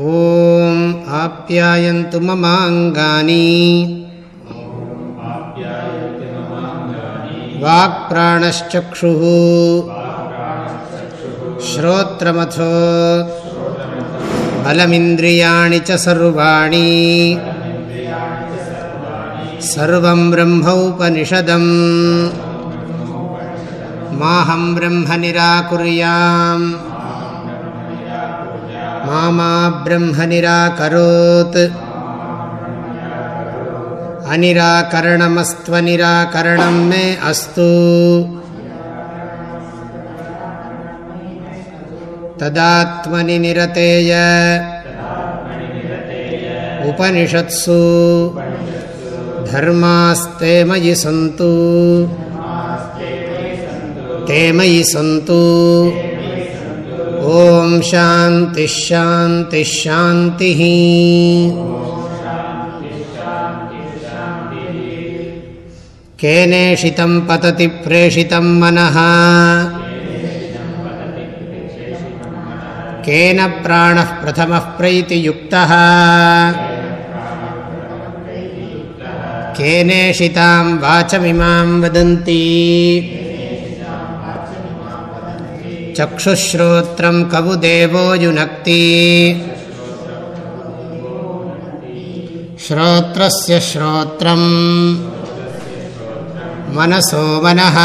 ॐ आप्यायन्तु ममाङ्गानि। वाक्प्राणश्चक्षुः। श्रोत्रमथो। बलमिन्द्रियाणि च सर्वाणि। सर्वं ब्रह्मोपनिषदम् माहं ब्रह्म निराकुर्याम् मा ब्रह्म निराकरोत् अनिराकरणमस्त्वनिराकरणं मे अस्तु तदात्मनि निरतेय उपनिषत्सु धर्मास्ते मयि सन्तु ते मयि सन्तु ॐ शान्तिश्शान्तिश्शान्तिः केनेषितं पतति प्रेषितं मनः। केन प्राणः प्रथमः प्रैतियुक्तः। केनेषितां वाचमिमां वदन्ति। चक्षुश्रोत्रं कवुदेवो युनक्ति श्रोत्रस्य श्रोत्रम् मनसो मनः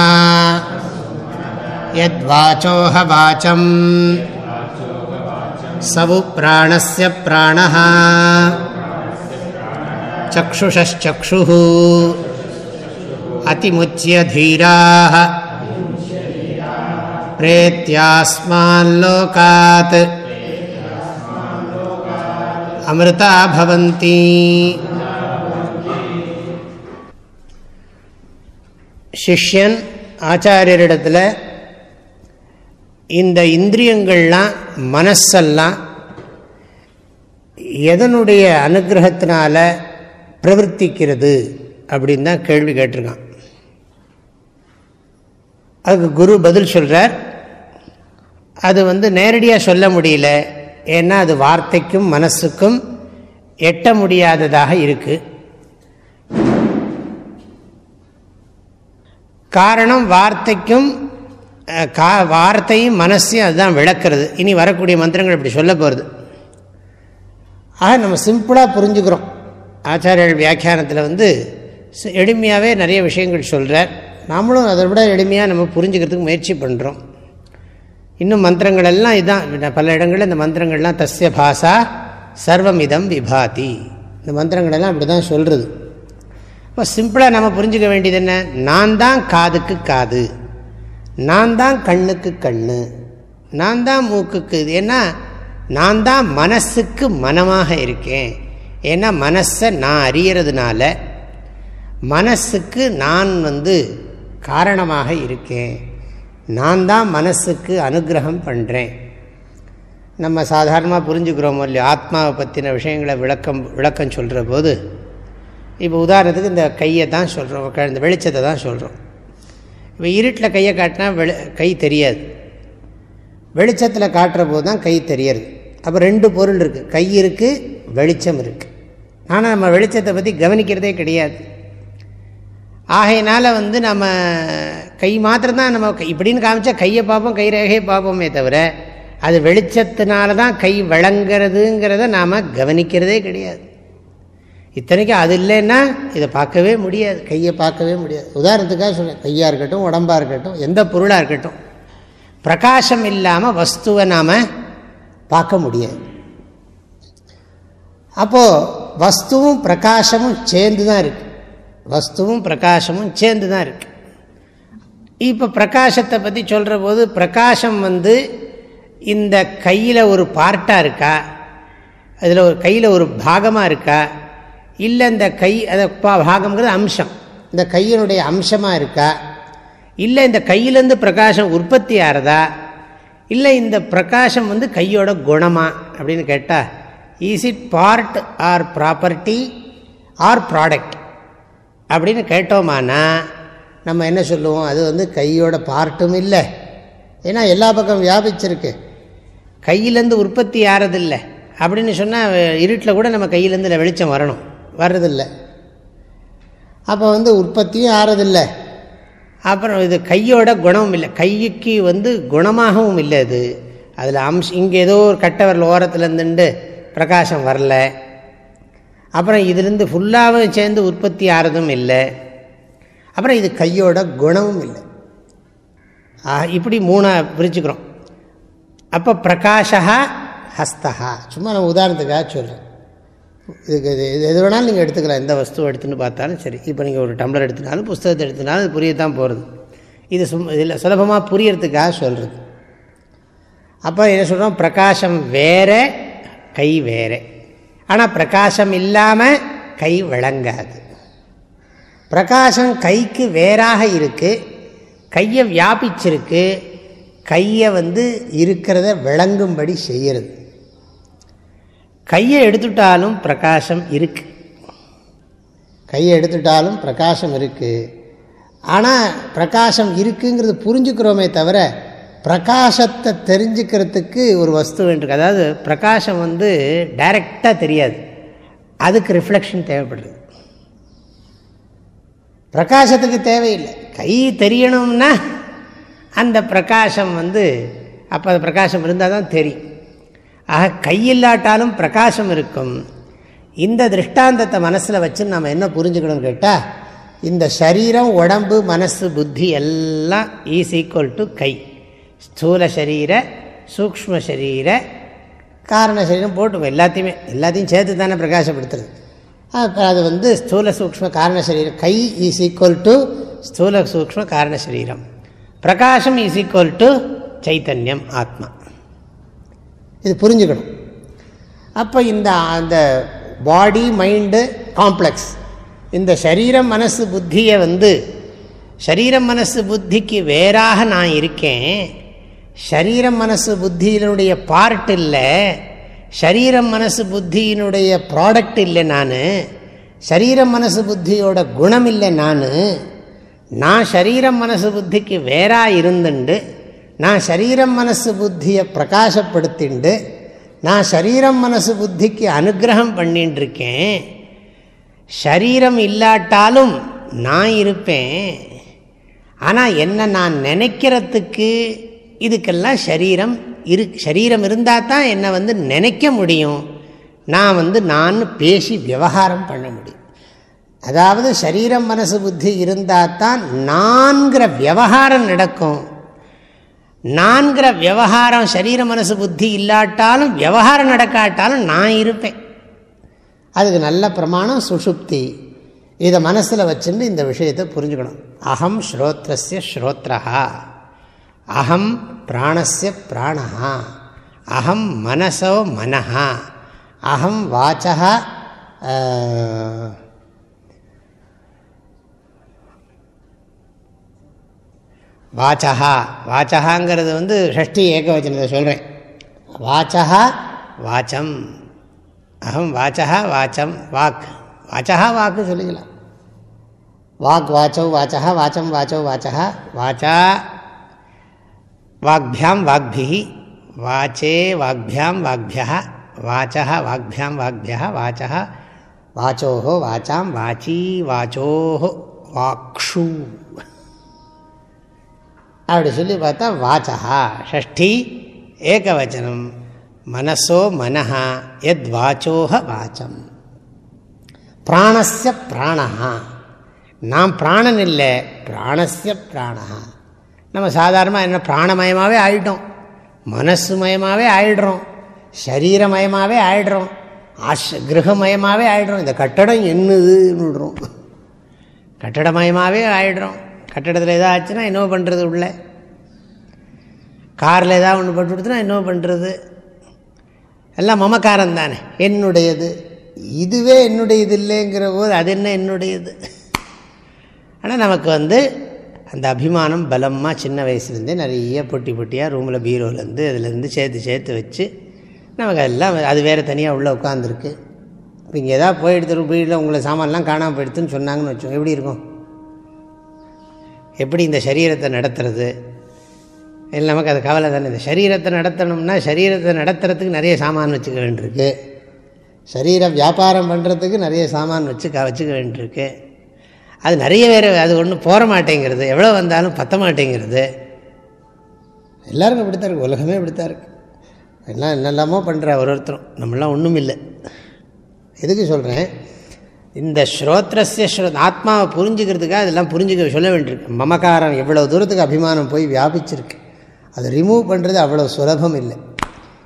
यद्वाचोह वाचम् सवु प्राणस्य प्राणः चक्षुषश्चक्षुः अतिमुच्य धीराः प्रेत्यास्माल्लोकात् अमृता भवन्ति சிஷ்யன் ஆச்சாரியரிடத்தில் இந்த இந்திரியங்கள்லாம் மனசெல்லாம் எதனுடைய அனுகிரகத்தினால பிரவர்த்திக்கிறது அப்படின்னு தான் கேள்வி கேட்டிருக்கான் அதுக்கு குரு பதில் சொல்கிறார் அது வந்து நேரடியாக சொல்ல முடியல. ஏன்னா அது வார்த்தைக்கும் மனசுக்கும் எட்ட முடியாததாக இருக்குது காரணம் வார்த்தைக்கும் கா வார்த்தையும் மனசையும் அதுதான் விளக்குறது. இனி வரக்கூடிய மந்திரங்கள் இப்படி சொல்ல போகிறது ஆக நம்ம சிம்பிளாக புரிஞ்சுக்கிறோம். ஆச்சாரியர்கள் வியாக்கியானத்தில் வந்து எளிமையாகவே நிறைய விஷயங்கள் சொல்கிறார் நாமளும் அதை விட எளிமையாக நம்ம புரிஞ்சுக்கிறதுக்கு முயற்சி பண்ணுறோம் இன்னும் மந்திரங்கள் எல்லாம் இதுதான் பல இடங்களில் இந்த மந்திரங்கள்லாம் தஸ்ய பாசா சர்வமிதம் விபாதி. இந்த மந்திரங்கள் எல்லாம் இப்படி தான் சொல்கிறது இப்போ சிம்பிளாக நம்ம புரிஞ்சுக்க வேண்டியது என்ன? நான் தான் காதுக்கு காது. நான் தான் கண்ணுக்கு கண் நான் தான் மூக்குக்கு இது ஏன்னா நான் தான் மனசுக்கு மனமாக இருக்கேன். ஏன்னா மனசை நான் அறியறதுனால மனசுக்கு நான் வந்து காரணமாக இருக்கேன். நான் தான் மனசுக்கு அனுகிரகம் பண்ணுறேன் நம்ம சாதாரணமாக புரிஞ்சுக்கிறோமோ இல்லையா ஆத்மாவை பற்றின விஷயங்களை விளக்கம் விளக்கம் சொல்கிற போது இப்போ உதாரணத்துக்கு இந்த கையை தான் சொல்கிறோம் இந்த வெளிச்சத்தை தான் சொல்கிறோம் இப்போ இருட்டில் கையை காட்டினா வெளி கை தெரியாது. வெளிச்சத்தில் காட்டுற போது தான் கை தெரியறது அப்போ ரெண்டு பொருள் இருக்குது கை இருக்குது வெளிச்சம் இருக்குது ஆனால் நம்ம வெளிச்சத்தை பற்றி கவனிக்கிறதே கிடையாது. ஆகையினால் வந்து நம்ம கை மாத்திரம்தான் நம்ம இப்படின்னு காமிச்சா கையை பார்ப்போம் கை ரேகையை பார்ப்போமே தவிர அது வெளிச்சத்தினால தான் கை வழங்கிறதுங்கிறத நாம் கவனிக்கிறதே கிடையாது. இத்தனைக்கும் அது இல்லைன்னா இதை பார்க்கவே முடியாது கையை பார்க்கவே முடியாது. உதாரணத்துக்காக சொல்ல கையாக இருக்கட்டும் உடம்பாக இருக்கட்டும் எந்த பொருளாக இருக்கட்டும் பிரகாசம் இல்லாமல் வஸ்துவை நாம் பார்க்க முடியாது. அப்போது வஸ்துவும் பிரகாசமும் சேர்ந்து தான் இருக்கு. வஸ்துவும் பிரகாசமும் சேர்ந்து தான் இருக்கு. இப்போ பிரகாசத்தை பற்றி சொல்கிற போது பிரகாசம் வந்து இந்த கையில் ஒரு பார்ட்டாக இருக்கா? அதில் ஒரு கையில் ஒரு பாகமாக இருக்கா? இல்லை இந்த கை அதை பாகம்ங்கிறது அம்சம். இந்த கையினுடைய அம்சமாக இருக்கா? இல்லை இந்த கையிலேருந்து பிரகாசம் உற்பத்தி ஆகிறதா இல்லை இந்த பிரகாசம் வந்து கையோட குணமா? அப்படின்னு கேட்டால் is it part or property or product அப்படின்னு கேட்டோமானா நம்ம என்ன சொல்லுவோம்? அது வந்து கையோட பார்ட்டும் இல்லை. ஏன்னா எல்லா பக்கம் வியாபிச்சிருக்கு. கையிலேருந்து உற்பத்தி ஆறதில்லை. அப்படின்னு சொன்னால் இருட்டில் கூட நம்ம கையிலேருந்து வெளிச்சம் வரணும். வர்றதில்லை. அப்போ வந்து உற்பத்தியும் ஆறதில்லை. அப்புறம் இது கையோட குணமும் இல்லை. கைக்கு வந்து குணமாகவும் இல்லை இது அதில் அம்ஸ் இங்கே ஏதோ ஒரு கட்டவரில் ஓரத்தில் இருந்துட்டு பிரகாசம் வரல. அப்புறம் இதுலேருந்து ஃபுல்லாகவும் சேர்ந்து உற்பத்தி ஆகிறதும் இல்லை. அப்புறம் இது கையோட குணமும் இல்லை. இப்படி மூணாக பிரிச்சுக்கிறோம். அப்போ பிரகாஷா ஹஸ்தா சும்மா நம்ம உதாரணத்துக்காக சொல்கிறேன் இதுக்கு இது எது வேணாலும் நீங்கள் எடுத்துக்கலாம். எந்த வஸ்துவை எடுத்துன்னு பார்த்தாலும் சரி. இப்போ நீங்கள் ஒரு டம்ளர் எடுத்துனாலும் புஸ்தகத்தை எடுத்துனாலும் அது புரியத்தான் போகிறது இது சும் இதில் சுலபமாக புரியறதுக்காக சொல்கிறது அப்போ என்ன சொல்கிறோம் பிரகாசம் வேறு கை வேறு. ஆனால் பிரகாசம் இல்லாமல் கை விளங்காது. பிரகாசம் கைக்கு வேறாக இருக்குது கையை வியாபிச்சிருக்கு கையை வந்து இருக்கிறத விளங்கும்படி செய்கிறது கையை எடுத்துட்டாலும் பிரகாசம் இருக்கு. கையை எடுத்துட்டாலும் பிரகாசம் இருக்குது ஆனால் பிரகாசம் இருக்குங்கிறது புரிஞ்சுக்கிறோமே தவிர பிரகாசத்தை தெரிஞ்சுக்கிறதுக்கு ஒரு வஸ்து வேண்டியிருக்கு அதாவது பிரகாசம் வந்து டைரெக்டாக தெரியாது. அதுக்கு ரிஃப்ளெக்ஷன் தேவைப்படுது. பிரகாசத்துக்கு தேவையில்லை. கை தெரியணும்னா அந்த பிரகாசம் வந்து அப்போ அந்த பிரகாசம் இருந்தால் தான் தெரியும். ஆக கையில்லாட்டாலும் பிரகாசம் இருக்கும். இந்த திருஷ்டாந்தத்தை மனசில் வச்சு நம்ம என்ன புரிஞ்சுக்கணும் கேட்டால் இந்த சரீரம் உடம்பு மனசு புத்தி எல்லாம் ஈஸ் ஈக்குவல் டு கை. ஸ்தூல சரீர சூக்ம சரீர காரண சரீரம் போட்டு எல்லாத்தையுமே எல்லாத்தையும் சேர்த்து தானே பிரகாசப்படுத்துறது அது வந்து ஸ்தூல சூக்ம காரண சரீரம். கை இஸ் ஈக்குவல் டு ஸ்தூல சூக்ம காரண சரீரம். பிரகாசம் இஸ் ஈக்குவல் டு சைத்தன்யம் ஆத்மா. இது புரிஞ்சுக்கணும். அப்போ இந்த அந்த பாடி மைண்டு காம்ப்ளெக்ஸ் இந்த சரீரம் மனசு புத்தியை வந்து சரீரம் மனசு புத்திக்கு வேறாக நான் இருக்கேன். சரீரம் மனசு புத்தியினுடைய பார்ட் இல்லை. சரீரம் மனசு புத்தியினுடைய ப்ராடக்ட் இல்லை நான். சரீரம் மனசு புத்தியோட குணம் இல்லை நான். நான் சரீரம் மனசு புத்திக்கு வேறாக இருந்துண்டு. நான் சரீரம் மனசு புத்தியை பிரகாசப்படுத்திண்டு. நான் சரீரம் மனசு புத்திக்கு அனுகிரகம் பண்ணின்னு இருக்கேன் சரீரம் இல்லாட்டாலும் நான் இருப்பேன். ஆனால் என்ன நான் நினைக்கிறதுக்கு இதுக்கெல்லாம் சரீரம் இரு சரீரம் இருந்தால் தான் என்னை வந்து நினைக்க முடியும். நான் வந்து நான் பேசி விவகாரம் பண்ண முடியும். அதாவது சரீரம் மனசு புத்தி இருந்தால் தான் நான்கிற விவகாரம் நடக்கும். நான்கிற விவகாரம் சரீர மனசு புத்தி இல்லாட்டாலும் விவகாரம் நடக்காட்டாலும் நான் இருப்பேன். அதுக்கு நல்ல பிரமாணம் சுஷுப்தி. இதை மனசில் வச்சுட்டு இந்த விஷயத்தை புரிஞ்சுக்கணும். அகம் ஸ்ரோத்ரஸ்ய ஸ்ரோத்ரஹா. அகம் பிராணஸ்ய பிராணா அகம் மனசோ மனஹா. அகம் வாச்சா வாச்சா வாச்சகாங்கிறது வந்து ஷஷ்டி ஏகவச்சனத்தை சொல்கிறேன் வாச்சா வாச்சம். அகம் வாச்சா வாச்சம் வாக். வாச்சா வாக்கு சொல்லிக்கலாம். வாக் வாச்சோ வாச்சா வாச்சம் வாச்சோ வாச்சா வாச்சா வாக்பியாம் வாக்பிஹி வாச்சே வாக்பியாம் வாக்பியா வாச்சா வாக்பியாம் வாக்பியா வாச்சா வாச்சோ வாச்சாம் வாச்சி வாச்சோ வாக்ஷு. அப்படி சொல்லி பார்த்தா வாச்சா ஷஷ்டி ஏகவச்சனம் மனசோ மனஹா எத் வாச்சோஹ வாச்சம். பிராணஸ்ய பிராணஹா நாம் பிராணன் இல்லை பிராணஸ்ய பிராணஹா. நம்ம சாதாரணமாக என்ன பிராணமயமாகவே ஆயிட்டோம். மனசு மயமாகவே ஆயிடுறோம். சரீரமயமாகவே ஆயிடுறோம். ஆஷ் கிரகமயமாகவே ஆயிடுறோம். இந்த கட்டடம் என்னதுன்னு கட்டடமயமாகவே ஆயிடுறோம். கட்டடத்தில் எதாவது ஆச்சுன்னா என்ன பண்ணுறது உள்ள. காரில் ஏதாவது ஒன்று போட்டு கொடுத்துனா என்ன பண்ணுறது எல்லாம் மமக்காரம் தானே. என்னுடையது. இதுவே என்னுடையது இல்லைங்கிற போது அது என்ன என்னுடையது? ஆனால் நமக்கு வந்து அந்த அபிமானம் பலமாக சின்ன வயசுலேருந்தே நிறைய பொட்டி பொட்டியாக ரூமில் பீரோலேருந்து அதுலேருந்து சேர்த்து சேர்த்து வச்சு நமக்கு எல்லாம் அது வேறு தனியாக உள்ளே உட்காந்துருக்கு இப்போ இங்கே எதாவது போயிடுத்து வீட்டில் உங்களை சாமான்லாம் காணாமல் போயிடுத்துன்னு சொன்னாங்கன்னு வச்சோம் எப்படி இருக்கும்? எப்படி இந்த சரீரத்தை நடத்துறது? இல்லை நமக்கு அது கவலை தானே இந்த சரீரத்தை நடத்தணும்னா சரீரத்தை நடத்துறதுக்கு நிறைய சாமான் வச்சுக்க வேண்டியிருக்கு. சரீர வியாபாரம் பண்ணுறதுக்கு நிறைய சாமான் வச்சு க வச்சுக்க வேண்டியிருக்கு. அது நிறைய பேர் அது ஒன்றும் போற மாட்டேங்கிறது. எவ்வளோ வந்தாலும் பத்த மாட்டேங்கிறது. எல்லாருக்கும் இப்படித்தான் இருக்குது உலகமே இப்படித்தான் இருக்குது எல்லாம் என்னெல்லாமோ பண்ணுற ஒரு ஒருத்தரும். நம்மளாம் ஒன்றும் இல்லை. எதுக்கு சொல்கிறேன் இந்த ஸ்ரோத்ரஸ்ய ஸ்ரோ ஆத்மாவை புரிஞ்சுக்கிறதுக்காக அதெல்லாம் புரிஞ்சுக்க சொல்ல வேண்டியிருக்கு. மமக்காரம் எவ்வளோ தூரத்துக்கு அபிமானம் போய் வியாபிச்சிருக்கு. அதை ரிமூவ் பண்ணுறது அவ்வளோ சுலபம் இல்லை.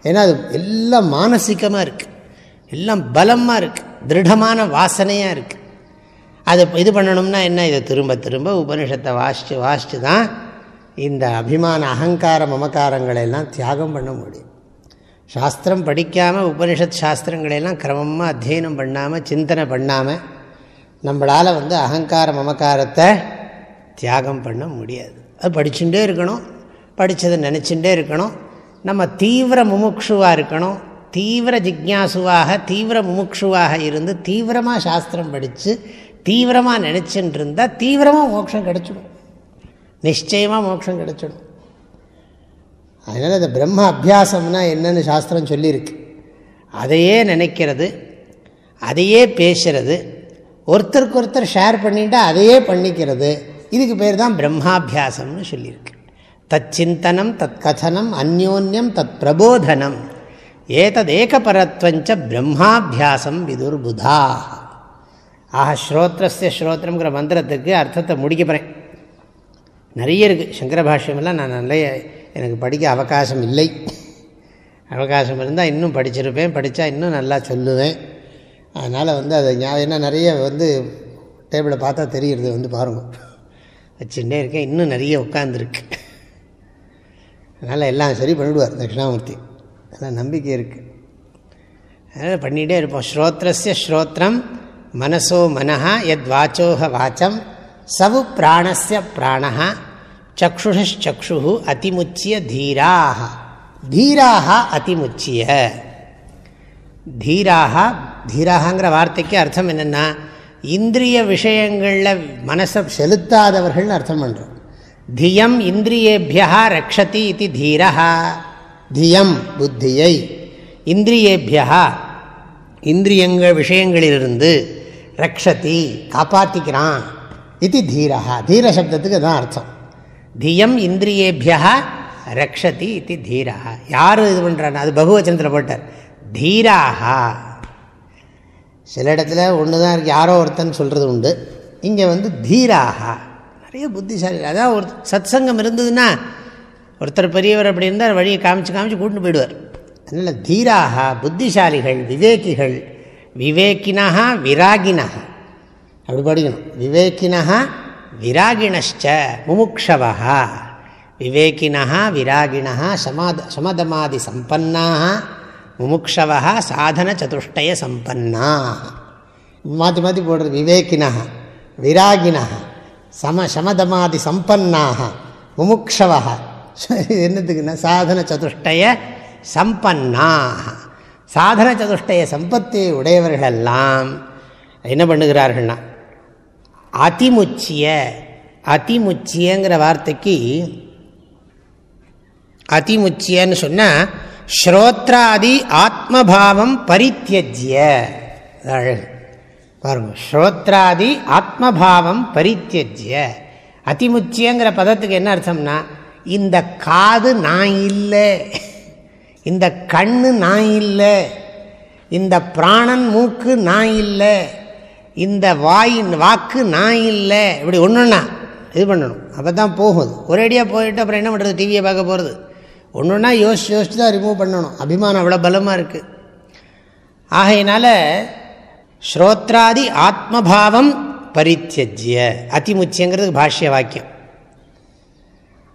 ஏன்னா அது எல்லாம் மானசிகமாக இருக்குது எல்லாம் பலமாக இருக்குது திருடமான வாசனையாக இருக்குது அது இது பண்ணணும்னா என்ன? இதை திரும்ப திரும்ப உபனிஷத்தை வாசித்து வாசித்து தான் இந்த அபிமான அகங்கார மமக்காரங்களெல்லாம் தியாகம் பண்ண முடியும். சாஸ்திரம் படிக்காமல் உபனிஷத் சாஸ்திரங்களெல்லாம் கிரமமாக அத்தியனம் பண்ணாமல் சிந்தனை பண்ணாமல் நம்மளால் வந்து அகங்கார மமக்காரத்தை தியாகம் பண்ண முடியாது. அது படிச்சுட்டே இருக்கணும். படித்ததை நினச்சிட்டே இருக்கணும். நம்ம தீவிர முமுக்ஷுவாக இருக்கணும். தீவிர ஜிக்யாசுவாக தீவிர முமுக்ஷுவாக இருந்து தீவிரமாக சாஸ்திரம் படித்து தீவிரமாக நினச்சின்னு இருந்தால் தீவிரமாக மோட்சம் கிடச்சிடும். நிச்சயமாக மோட்சம் கிடச்சிடும். அதனால் இந்த பிரம்ம அபியாசம்னா என்னன்னு சாஸ்திரம் சொல்லியிருக்கு. அதையே நினைக்கிறது அதையே பேசுறது ஒருத்தருக்கு ஒருத்தர் ஷேர் பண்ணிட்டால் அதையே பண்ணிக்கிறது. இதுக்கு பேர் தான் பிரம்மாபியாசம்னு சொல்லியிருக்கு. தத் சிந்தனம் தத் கதனம் அந்யோன்யம் தத் பிரபோதனம். ஏததேகபரத்வஞ்ச பிரம்மாபியாசம் விதுர்புதா ஆஹா ஸ்ரோத்ரஸ்ய ஸ்ரோத்திரங்கிற மந்திரத்துக்கு அர்த்தத்தை முடிக்க போகிறேன் நிறைய இருக்குது சங்கர பாஷ்யமெல்லாம் நான் நிறைய எனக்கு படிக்க அவகாசம் இல்லை. அவகாசம் இருந்தால் இன்னும் படிச்சிருப்பேன். படித்தா இன்னும் நல்லா சொல்லுவேன். அதனால் வந்து அதை என்ன நிறைய வந்து டேபிளை பார்த்தா தெரிகிறது வந்து பாருங்கள் வச்சுட்டே இருக்கேன். இன்னும் நிறைய உட்காந்துருக்கு அதனால் எல்லாம் சரி பண்ணிவிடுவார் தட்சிணாமூர்த்தி. அதெல்லாம் நம்பிக்கை இருக்குது அதனால் பண்ணிகிட்டே இருப்போம். ஸ்ரோத்ரஸ்ய ஸ்ரோத்திரம் மனசோ மனஹா எத் வாச்சோஹ வாச்சம் சவு பிராணஸ்ய பிராணா சக்ஷுஷ்சக்ஷு அதிமுச்சிய தீராக தீராக அதிமுச்சிய. தீராக தீராகங்கிற வார்த்தைக்கு அர்த்தம் என்னென்னா இந்திரிய விஷயங்களில் மனசை செலுத்தாதவர்கள்னு அர்த்தம் பண்ணுறோம் தியம் இந்திரியேபியா ரக்ஷதி இது தீரா தியம் புத்தியை. இந்திரியேபியா இந்திரியங்கள் விஷயங்களிலிருந்து ரக்ஷதி காப்பாற்றிக்கிறான் இது தீரா தீர சப்தத்துக்கு தான் அர்த்தம். தியம் இந்திரியேபியா ரக்ஷதி இது தீரா யார் இது பண்ணுறான் அது பகுவச்சனத்தில் போட்டார். தீராகா சில இடத்துல ஒன்று தான் இருக்குது யாரோ ஒருத்தன் சொல்கிறது உண்டு. இங்கே வந்து தீராகா நிறைய புத்திசாலி அதான் ஒரு சத் சங்கம் இருந்ததுன்னா ஒருத்தர் பெரியவர் அப்படி இருந்தால் வழியை காமிச்சு காமிச்சு கூட்டு போயிடுவார். அதனால் தீராகா புத்திசாலிகள் விவேக்கிகள் விவேக்கினா விராகினா அப்படி படிக்கணும். விவேக்கினா விராகிணச்ச முமுக்ஷவா விவேக்கினா விராகிணா சமாத சமதமாதி சம்பன்னாக முமுக்ஷவா சாதன சதுஷ்டய சம்பன்னா. மாற்றி மாற்றி போடுறது விவேக்கினா விராகினா சம சமதமாதி சம்பன்னாக முமுக்ஷவா என்னத்துக்குன்னா சாதன சதுஷ்டய சம்பன்னாக சாதன சதுஷ்டய சம்பத்தி உடையவர்களெல்லாம் என்ன பண்ணுகிறார்கள்னா அதிமுச்சிய அதிமுச்சியங்கிற வார்த்தைக்கு அதிமுச்சியன்னு சொன்னால் ஸ்ரோத்ராதி ஆத்மபாவம் பரித்தியஜ்ய. அழகு பாருங்க ஸ்ரோத்ராதி ஆத்மபாவம் பரித்தியஜ்ய. அதிமுச்சியங்கிற பதத்துக்கு என்ன அர்த்தம்னா இந்த காது நான் இல்லை. இந்த கண்ணு நான் இல்லை. இந்த பிராணன் மூக்கு நான் இல்லை. இந்த வாய் வாக்கு நான் இல்லை. இப்படி ஒன்றுன்னா இது பண்ணணும். அப்போ தான் போகுது ஒரேடியாக போயிட்டு அப்புறம் என்ன பண்ணுறது டிவியை பார்க்க போகிறது ஒன்று ஒன்றா யோசிச்சு யோசிச்சு தான் ரிமூவ் பண்ணணும். அபிமானம் அவ்வளோ பலமாக இருக்குது ஆகையினால ஸ்ரோத்ராதி ஆத்மபாவம் பரித்தியஜ்ய. அதிமுச்சியங்கிறது பாஷ்ய வாக்கியம்.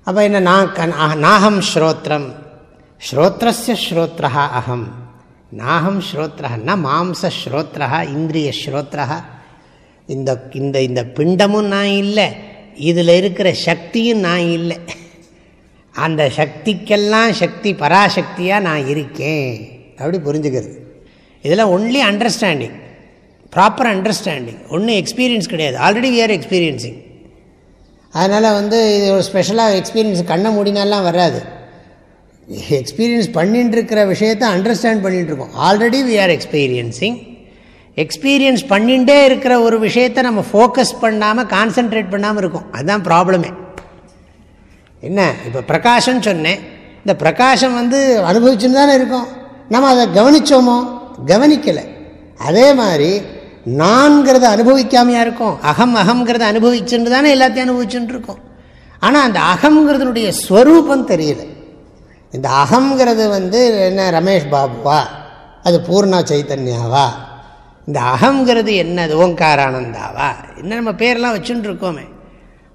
அப்போ என்ன நான் நாகம் ஸ்ரோத்திரம் ஸ்ரோத்ரஸ்ய ஸ்ரோத்ரா அகம் நாகம் ஸ்ரோத்ரஹன்னா மாம்ச ஸ்ரோத்ரஹா இந்திரிய ஸ்ரோத்ரஹா. இந்த இந்த இந்த பிண்டமும் நான் இல்லை இதில் இருக்கிற சக்தியும் நான் இல்லை. அந்த சக்திக்கெல்லாம் சக்தி பராசக்தியாக நான் இருக்கேன். அப்படி புரிஞ்சுக்கிறது. இதெல்லாம் ஒன்லி அண்டர்ஸ்டாண்டிங் ப்ராப்பர் அண்டர்ஸ்டாண்டிங் ஒன்றும் எக்ஸ்பீரியன்ஸ் கிடையாது. ஆல்ரெடி வி ஆர் எக்ஸ்பீரியன்ஸிங் அதனால் வந்து இது ஒரு ஸ்பெஷலாக எக்ஸ்பீரியன்ஸ் கண்ணை மூடினாலாம் வராது. எக்ஸ்பீரியன்ஸ் பண்ணிட்டு இருக்கிற விஷயத்தை அண்டர்ஸ்டாண்ட் பண்ணிட்டு இருக்கோம் already we are experiencing experience பண்ணிகிட்டே இருக்கிற ஒரு விஷயத்தை நம்ம ஃபோக்கஸ் பண்ணாமல் கான்சென்ட்ரேட் பண்ணாமல் இருக்கும். அதுதான் ப்ராப்ளமே என்ன? இப்போ பிரகாஷம் சொன்னேன். இந்த பிரகாஷம் வந்து அனுபவிச்சுன்னு தானே இருக்கோம். நம்ம அதை கவனித்தோமோ கவனிக்கலை. அதே மாதிரி நான்கிறத அனுபவிக்காமையா இருக்கும். அகம் அகங்கிறத அனுபவிச்சுட்டு தானே எல்லாத்தையும் அனுபவிச்சுட்டு இருக்கோம். ஆனால் அந்த அகங்கிறதுனுடைய ஸ்வரூபம் தெரியல. இந்த அகங்கிறது வந்து என்ன ரமேஷ் பாபுவா? அது பூர்ணா சைத்தன்யாவா? இந்த அகங்கிறது என்னது? ஓங்காரானந்தாவா? என்ன நம்ம பேரெல்லாம் வச்சுட்டு இருக்கோமே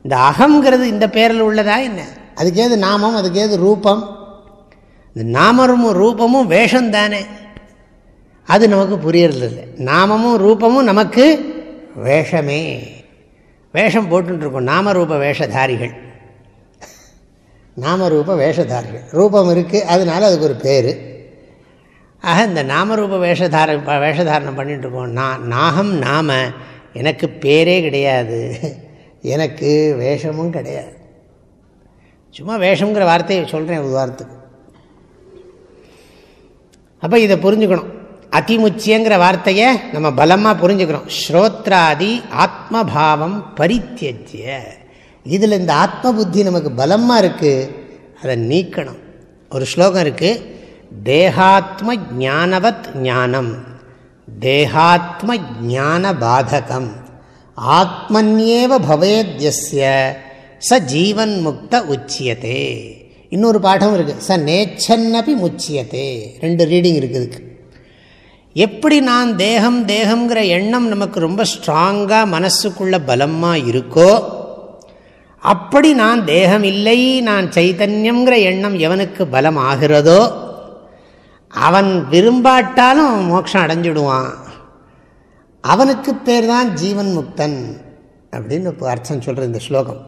இந்த அகங்கிறது இந்த பேரில் உள்ளதா என்ன? அதுக்கேது நாமம் அதுக்கேது ரூபம்? இந்த நாமரும் ரூபமும் வேஷம் தானே அது நமக்கு புரியறதில்லை. நாமமும் ரூபமும் நமக்கு வேஷமே. வேஷம் போட்டுருக்கோம் நாமரூப வேஷதாரிகள். நாமரூப வேஷதாரிகள். ரூபம் இருக்குது அதனால அதுக்கு ஒரு பேர். ஆக இந்த நாமரூப வேஷதார வேஷதாரணம் பண்ணிட்டுருக்கோம் நான் நாகம் நாம எனக்கு பேரே கிடையாது. எனக்கு வேஷமும் கிடையாது. சும்மா வேஷங்கிற வார்த்தையை சொல்கிறேன் உதாரணத்துக்கு. அப்போ இதை புரிஞ்சுக்கணும். அதிமுச்சியங்கிற வார்த்தையை நம்ம பலமாக புரிஞ்சுக்கணும். ஸ்ரோத்ராதி ஆத்மபாவம் பரித்தியஜ்ய. இதில் இந்த ஆத்ம புத்தி நமக்கு பலமாக இருக்குது அதை நீக்கணும். ஒரு ஸ்லோகம் இருக்குது தேகாத்ம ஞானவத் ஞானம் தேகாத்ம ஞான பாதகம் ஆத்மன்யேவ பவேத்யஸ்ய ச ஜீவன் முக்த உச்சியத்தே இன்னொரு பாடம் இருக்குது ச நேச்சன்னபி முச்சியத்தே ரெண்டு ரீடிங் இருக்குது. எப்படி நான் தேகம் தேகங்கிற எண்ணம் நமக்கு ரொம்ப ஸ்ட்ராங்காக மனசுக்குள்ளே பலமாக இருக்கோ அப்படி நான் தேகம் இல்லை நான் சைத்தன்யங்கிற எண்ணம் எவனுக்கு பலம் ஆகிறதோ அவன் விரும்பாட்டாலும் மோட்சம் அடைஞ்சிடுவான். அவனுக்கு பேர் தான் ஜீவன் முக்தன் அப்படின்னு இப்போ அர்த்தம் சொல்கிற இந்த ஸ்லோகம்.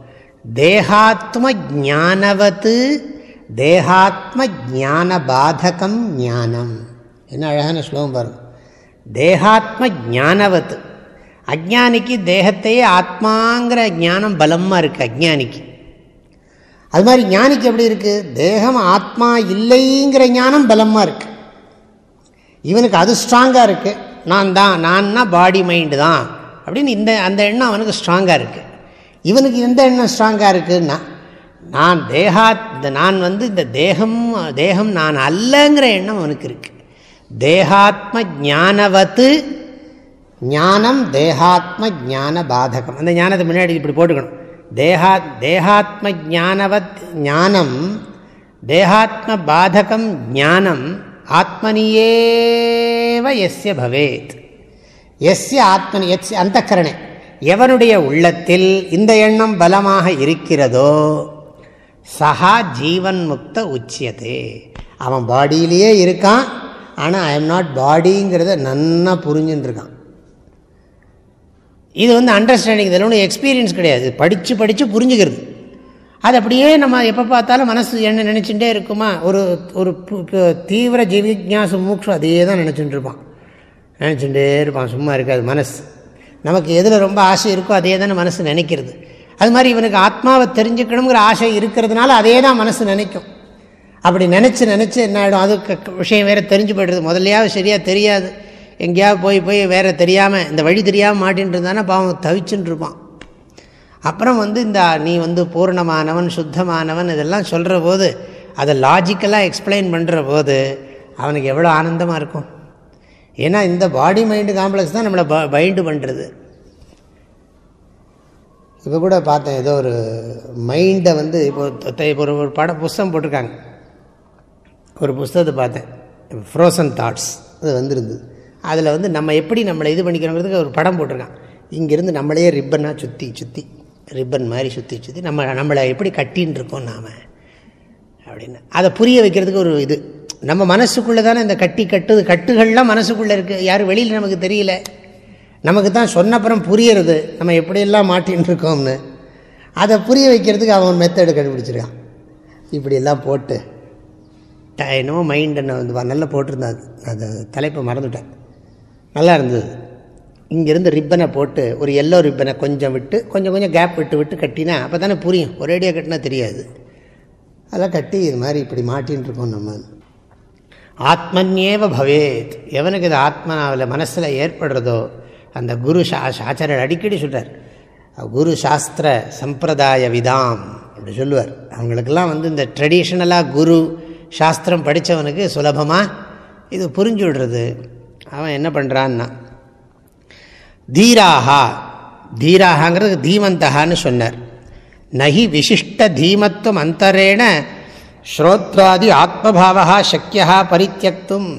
தேகாத்ம ஜானவத்து தேகாத்ம ஜான பாதகம் ஞானம். என்ன அழகான ஸ்லோகம் பாருங்க. தேகாத்ம ஜானவத்து அஜானிக்கு தேகத்தையே ஆத்மாங்கிற ஞானம் பலமாக இருக்குது அஜ்ஞானிக்கு. அது மாதிரி ஞானிக்கு எப்படி இருக்குது தேகம் ஆத்மா இல்லைங்கிற ஞானம் பலமாக இருக்குது இவனுக்கு அது ஸ்ட்ராங்காக இருக்குது நான் தான் நான்னா பாடி மைண்டு தான் அப்படின்னு இந்த அந்த எண்ணம் அவனுக்கு ஸ்ட்ராங்காக இருக்குது இவனுக்கு எந்த எண்ணம் ஸ்ட்ராங்காக இருக்குன்னா நான் தேகா நான் வந்து இந்த தேகம் தேகம் நான் அல்லங்கிற எண்ணம் அவனுக்கு இருக்குது தேகாத்ம ஜானவத்து ஞானம் தேகாத்ம ஜான பாதகம் அந்த ஞானத்தை முன்னாடி இப்படி போட்டுக்கணும். தேகா தேகாத்ம ஜானவத் ஞானம் தேகாத்ம பாதகம் ஞானம் ஆத்மனியேவ எஸ்ய பவேத். எஸ்ய ஆத்மனி எஸ் அந்த எவனுடைய உள்ளத்தில் இந்த எண்ணம் பலமாக இருக்கிறதோ சஹா ஜீவன் முக்த உச்சியதே. அவன் பாடியிலேயே இருக்கான் ஆனால் ஐ எம் நாட் பாடிங்கிறத நன்னா புரிஞ்சுன்னு இருக்கான் இது வந்து அண்டர்ஸ்டாண்டிங் இதில் ஒன்றும் எக்ஸ்பீரியன்ஸ் கிடையாது. படித்து படித்து புரிஞ்சுக்கிறது. அது அப்படியே நம்ம எப்போ பார்த்தாலும் மனசு என்ன நினச்சிட்டே இருக்குமா? ஒரு ஒரு தீவிர ஜீவிஜாசு மூக்ஷம் அதே தான் நினச்சிட்டு இருப்பான். நினச்சிட்டே இருப்பான். சும்மா இருக்காது மனசு. நமக்கு எதில் ரொம்ப ஆசை இருக்கோ அதே தானே மனசு நினைக்கிறது. அது மாதிரி இவனுக்கு ஆத்மாவை தெரிஞ்சுக்கணுங்கிற ஆசை இருக்கிறதுனால அதே தான் மனசு நினைக்கும். அப்படி நினச்சி நினச்சி என்ன ஆகிடும் அது விஷயம் வேறு தெரிஞ்சு போய்டுறது முதல்லையாவது சரியாக தெரியாது. எங்கேயாவது போய் போய் வேறு தெரியாமல் இந்த வழி தெரியாமல் மாட்டின்னு இருந்தானா பாவம் தவிச்சுன்னு இருப்பான் அப்புறம் வந்து இந்த நீ வந்து பூர்ணமானவன் சுத்தமானவன் இதெல்லாம் சொல்கிற போது அதை லாஜிக்கலாக எக்ஸ்பிளைன் பண்ணுற போது அவனுக்கு எவ்வளோ ஆனந்தமாக இருக்கும். ஏன்னா இந்த பாடி மைண்டு காம்ப்ளெக்ஸ் தான் நம்மளை ப பைண்டு பண்ணுறது இப்போ கூட பார்த்தேன் ஏதோ ஒரு மைண்டை வந்து இப்போ இப்போ ஒரு ஒரு படம் புஸ்தகம் போட்டிருக்காங்க. ஒரு புஸ்தகத்தை பார்த்தேன். ஃப்ரோசன் தாட்ஸ் அது வந்துருந்தது. அதில் வந்து நம்ம எப்படி நம்மளை இது பண்ணிக்கிறோங்கிறதுக்கு ஒரு படம் போட்டிருக்கான். இங்கேருந்து நம்மளையே ரிப்பனாக சுற்றி சுற்றி ரிப்பன் மாதிரி சுற்றி சுற்றி நம்ம நம்மளை எப்படி கட்டின்னு இருக்கோம் நாம்? அப்படின்னு. அதை புரிய வைக்கிறதுக்கு ஒரு இது. நம்ம மனசுக்குள்ளே தானே இந்த கட்டி கட்டு கட்டுகள்லாம் மனசுக்குள்ளே இருக்குது யாரும் வெளியில் நமக்கு தெரியல. நமக்கு தான் சொன்னப்புறம் புரியறது. நம்ம எப்படியெல்லாம் மாட்டின்னு இருக்கோம்னு. அதை புரிய வைக்கிறதுக்கு அவன் மெத்தடு கண்டுபிடிச்சிருக்கான். இப்படியெல்லாம் போட்டு என்னமோ மைண்ட் என்ன வந்து நல்லா போட்டிருந்தான். அந்த தலைப்பை மறந்துட்டேன். நல்லா இருந்தது. இங்கேருந்து ரிப்பனை போட்டு ஒரு எல்லோ ரிப்பனை கொஞ்சம் விட்டு கொஞ்சம் கொஞ்சம் கேப் விட்டு விட்டு கட்டினா அப்போ தானே புரியும் ஒரேடியாக கட்டினா தெரியாது. அதெல்லாம் கட்டி இது மாதிரி இப்படி மாட்டின்னு இருக்கோம் நம்ம. ஆத்மன்யேவ பவேத். எவனுக்கு இது ஆத்மாவில் மனசில் ஏற்படுறதோ அந்த குரு சா ஆச்சாரியர் அடிக்கடி சொல்கிறார் குரு சாஸ்திர சம்பிரதாய விதாம். அப்படி சொல்லுவார். அவங்களுக்கெல்லாம் வந்து இந்த ட்ரெடிஷ்னலாக குரு சாஸ்திரம் படித்தவனுக்கு சுலபமாக இது புரிஞ்சு விடுறது. அவன் என்ன பண்ணுறான்னா தீராகா தீராகாங்கிறது தீமந்தகான்னு சொன்னார். நகி விசிஷ்ட தீமத்துவம் அந்தரேண ஸ்ரோத்ராதி ஆத்மபாவா சக்கியா பரித்தியக்தும்.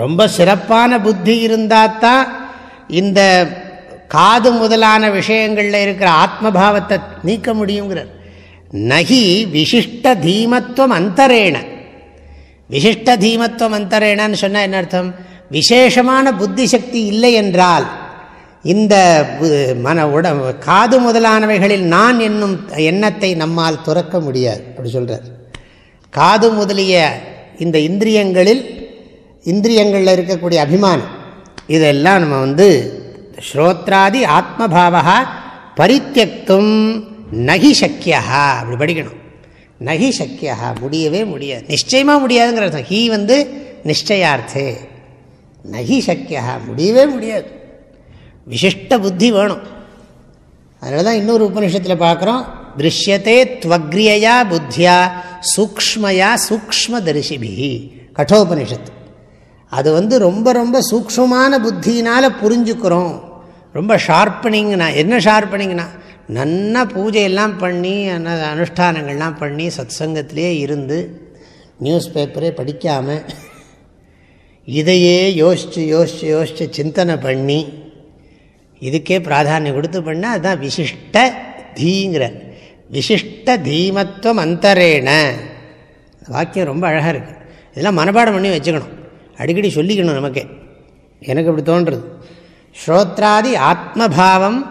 ரொம்ப சிறப்பான புத்தி இருந்தாதான் இந்த காது முதலான விஷயங்களில் இருக்கிற ஆத்மபாவத்தை நீக்க முடியுங்கிறார். நகி விசிஷ்ட தீமத்துவம் அந்தரேண விசிஷ்ட தீமத்துவம் அந்தரேனான்னு சொன்னால் என்ன அர்த்தம்? விசேஷமான புத்தி சக்தி இல்லை என்றால் இந்த மன உட காது முதலானவைகளில் நான் என்னும் எண்ணத்தை நம்மால் துறக்க முடியாது. அப்படி சொல்கிறார் காது முதலிய இந்த இந்திரியங்களில் இந்திரியங்களில் இருக்கக்கூடிய அபிமானம் இதெல்லாம் நம்ம வந்து ஸ்ரோத்ராதி ஆத்மபாவா பரித்தியக்தும் நகி சக்கியா அப்படி படிக்கணும். நகி சக்கியா முடியவே முடியாது. நிச்சயமாக முடியாதுங்கிற ஹீ வந்து நிச்சயார்த்தே. நகி சக்கியா முடியவே முடியாது. விசிஷ்ட புத்தி வேணும். அதனால தான் இன்னொரு உபநிஷத்தில் பார்க்குறோம் திருஷ்யத்தே துவக்ரியா புத்தியா சூக்மயா சூக்ம தரிசிபிகி கட்டோபனிஷத்து அது வந்து ரொம்ப ரொம்ப சூக்ஷமான புத்தினால் புரிஞ்சுக்கிறோம். ரொம்ப ஷார்ப்பனிங்னா என்ன ஷார்ப்பனிங்னா நன்னா பூஜையெல்லாம் பண்ணி அனுஷ்டானங்கள்லாம் பண்ணி சத் சங்கத்திலே இருந்து நியூஸ் பேப்பரே படிக்காமல் இதையே யோசித்து யோசித்து யோசித்து சிந்தனை பண்ணி இதுக்கே பிராதானியம் கொடுத்து பண்ணால் அதுதான் விசிஷ்ட தீங்கிற விசிஷ்ட தீமத்துவம் அந்தரேன வாக்கியம் ரொம்ப அழகாக இருக்குது இதெல்லாம் மனப்பாடம் பண்ணி வச்சுக்கணும். அடிக்கடி சொல்லிக்கணும் நமக்கே. எனக்கு இப்படி தோன்றுறது. ஸ்ரோத்ராதி ஆத்மபாவம்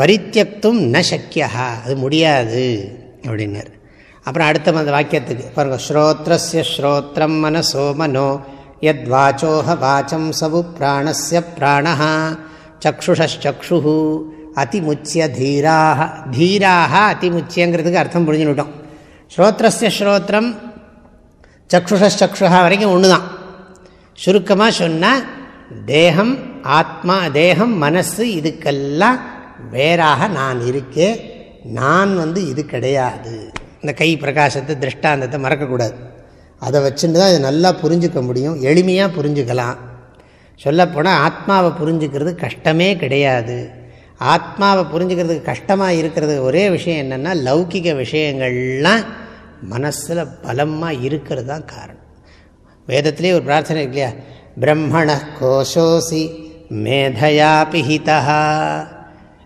பரித்தியக்தும் ந சக்கியா அது முடியாது அப்படின்னார். அப்புறம் அடுத்த அந்த வாக்கியத்துக்கு. பாருங்க ஸ்ரோத்ரஸ்ய ஸ்ரோத்திரம் மனசோ மனோ யத்வாச்சோஹ வாச்சம் சவு பிராணஸ்ய பிராண சக்ஷுஷக்ஷு அதிமுச்சிய தீராக தீராக அதிமுச்சியங்கிறதுக்கு அர்த்தம் புரிஞ்சுன்னுட்டோம் ஸ்ரோத்ரஸ்ய ஸ்ரோத்திரம் சக்ஷுஷக்ஷுஹா வரைக்கும் ஒன்று தான் சுருக்கமாக சொன்னால் தேகம் ஆத்மா தேகம் மனசு இதுக்கெல்லாம் வேறாக நான் இருக்கேன் நான் வந்து இது கிடையாது. இந்த கை பிரகாசத்தை திருஷ்டாந்தத்தை மறக்கக்கூடாது. அதை வச்சுட்டு தான் இதை நல்லா புரிஞ்சுக்க முடியும். எளிமையாக புரிஞ்சுக்கலாம். சொல்லப்போனால் ஆத்மாவை புரிஞ்சுக்கிறது கஷ்டமே கிடையாது. ஆத்மாவை புரிஞ்சுக்கிறதுக்கு கஷ்டமாக இருக்கிறது ஒரே விஷயம் என்னென்னா லௌகிக விஷயங்கள்லாம் மனசில் பலமாக இருக்கிறது தான் காரணம். வேதத்திலே ஒரு பிரார்த்தனை இல்லையா? பிரம்மண கோஷோசி மேதையா பிஹிதா.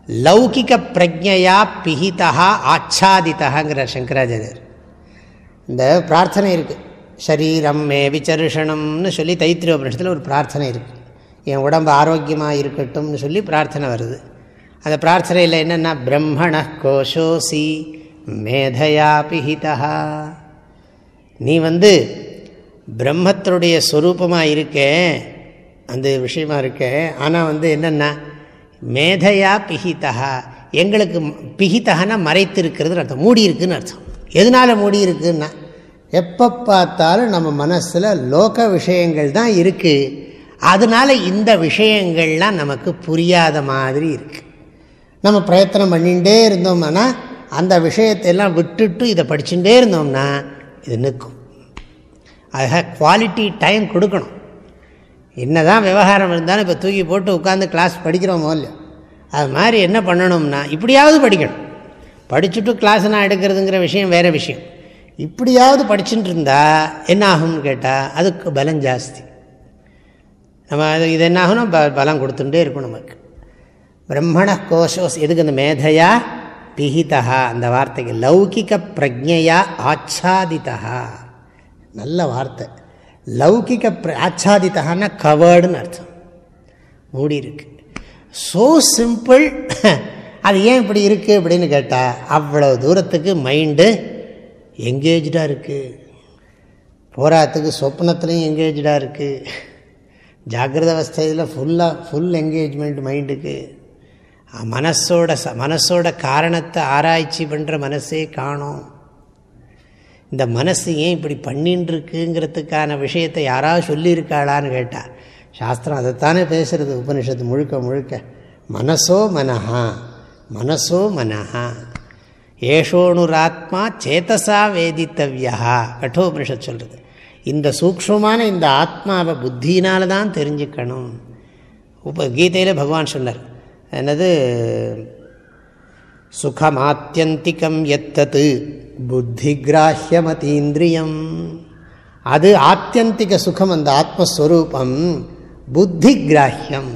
லௌகிக பிரஜையா பிஹிதா ஆச்சாதித்தகாங்கிற சங்கராச்சாரியர். இந்த பிரார்த்தனை இருக்குது ஷரீரம் மே விசர்ஷணம்னு சொல்லி தைத்திரியோபனிஷத்தில் ஒரு பிரார்த்தனை இருக்குது என் உடம்பு ஆரோக்கியமாக இருக்கட்டும்னு சொல்லி பிரார்த்தனை வருது. அந்த பிரார்த்தனையில் என்னென்னா பிரம்மண கோஷோசி மேதையா பிஹிதா நீ வந்து பிரம்மத்தினுடைய ஸ்வரூபமாக இருக்கேன் அந்த விஷயமா இருக்கேன் ஆனால் வந்து என்னென்னா மேதையா பிஹிதா எங்களுக்கு பிஹிதகனா மறைத்து இருக்கிறதுன்னு அர்த்தம். மூடி இருக்குதுன்னு அர்த்தம். எதனால் மூடி இருக்குன்னா எப்போ பார்த்தாலும் நம்ம மனசில் லோக விஷயங்கள் தான் இருக்குது அதனால் இந்த விஷயங்கள்லாம் நமக்கு புரியாத மாதிரி இருக்குது நம்ம பிரயத்தனம் பண்ணிகிட்டே இருந்தோம்னா அந்த விஷயத்தையெல்லாம் விட்டுட்டு இதை படிச்சுட்டே இருந்தோம்னா இது நிற்கும். ஆக குவாலிட்டி டைம் கொடுக்கணும். என்ன தான் விவகாரம் இருந்தாலும் இப்போ தூக்கி போட்டு உட்காந்து கிளாஸ் படிக்கிறோமோ இல்லையோ? அது மாதிரி என்ன பண்ணணும்னா இப்படியாவது படிக்கணும். படிச்சுட்டு கிளாஸ் நான் எடுக்கிறதுங்கிற விஷயம் வேறு விஷயம். இப்படியாவது படிச்சுட்டு இருந்தா என்ன ஆகும்னு கேட்டால் அதுக்கு பலம் ஜாஸ்தி. நம்ம அது இது என்னாகணும் ப பலம் கொடுத்துட்டே இருக்கும் நமக்கு. பிரம்மண கோஷோஸ் எதுக்கு அந்த மேதையா? பிஹிதா அந்த வார்த்தைக்கு. லௌகிக பிரஜையா ஆச்சாதிதா நல்ல வார்த்தை. லௌகிக ஆச்சாதித்தான்னா கவர்டுன்னு அர்த்தம். மூடி இருக்கு ஸோ சிம்பிள் அது ஏன் இப்படி இருக்குது அப்படின்னு கேட்டால் அவ்வளோ தூரத்துக்கு மைண்டு எங்கேஜாக இருக்குது போராத்துக்கு சொப்னத்துலேயும் எங்கேஜாக இருக்குது ஜாகிரத அவஸ்தையில் ஃபுல்லாக ஃபுல் என்கேஜ்மெண்ட் மைண்டுக்கு மனசோட ச மனசோட காரணத்தை ஆராய்ச்சி பண்ணுற மனசே காணும். இந்த மனசு ஏன் இப்படி பண்ணின்றிருக்குங்கிறதுக்கான விஷயத்தை யாராவது சொல்லியிருக்காளான்னு கேட்டால் சாஸ்திரம் அதைத்தானே பேசுகிறது உபனிஷத்து முழுக்க முழுக்க. மனசோ மனஹா மனசோ மனஹா. ஏஷோணுராத்மா சேத்தசா வேதித்தவ்யா கட்டோபனிஷத் சொல்கிறது இந்த சூக்ஷமான இந்த ஆத்மாவை புத்தியினால தான் தெரிஞ்சுக்கணும். இப்போ கீதையில் பகவான் சொன்னார். என்னது? சுகமாத்தியந்திகம் எத்தது? புத்திகிராஹியமதீந்திரியம். அது ஆத்தியந்திக சுகம் அந்த ஆத்மஸ்வரூபம் புத்தி கிராஹ்யம்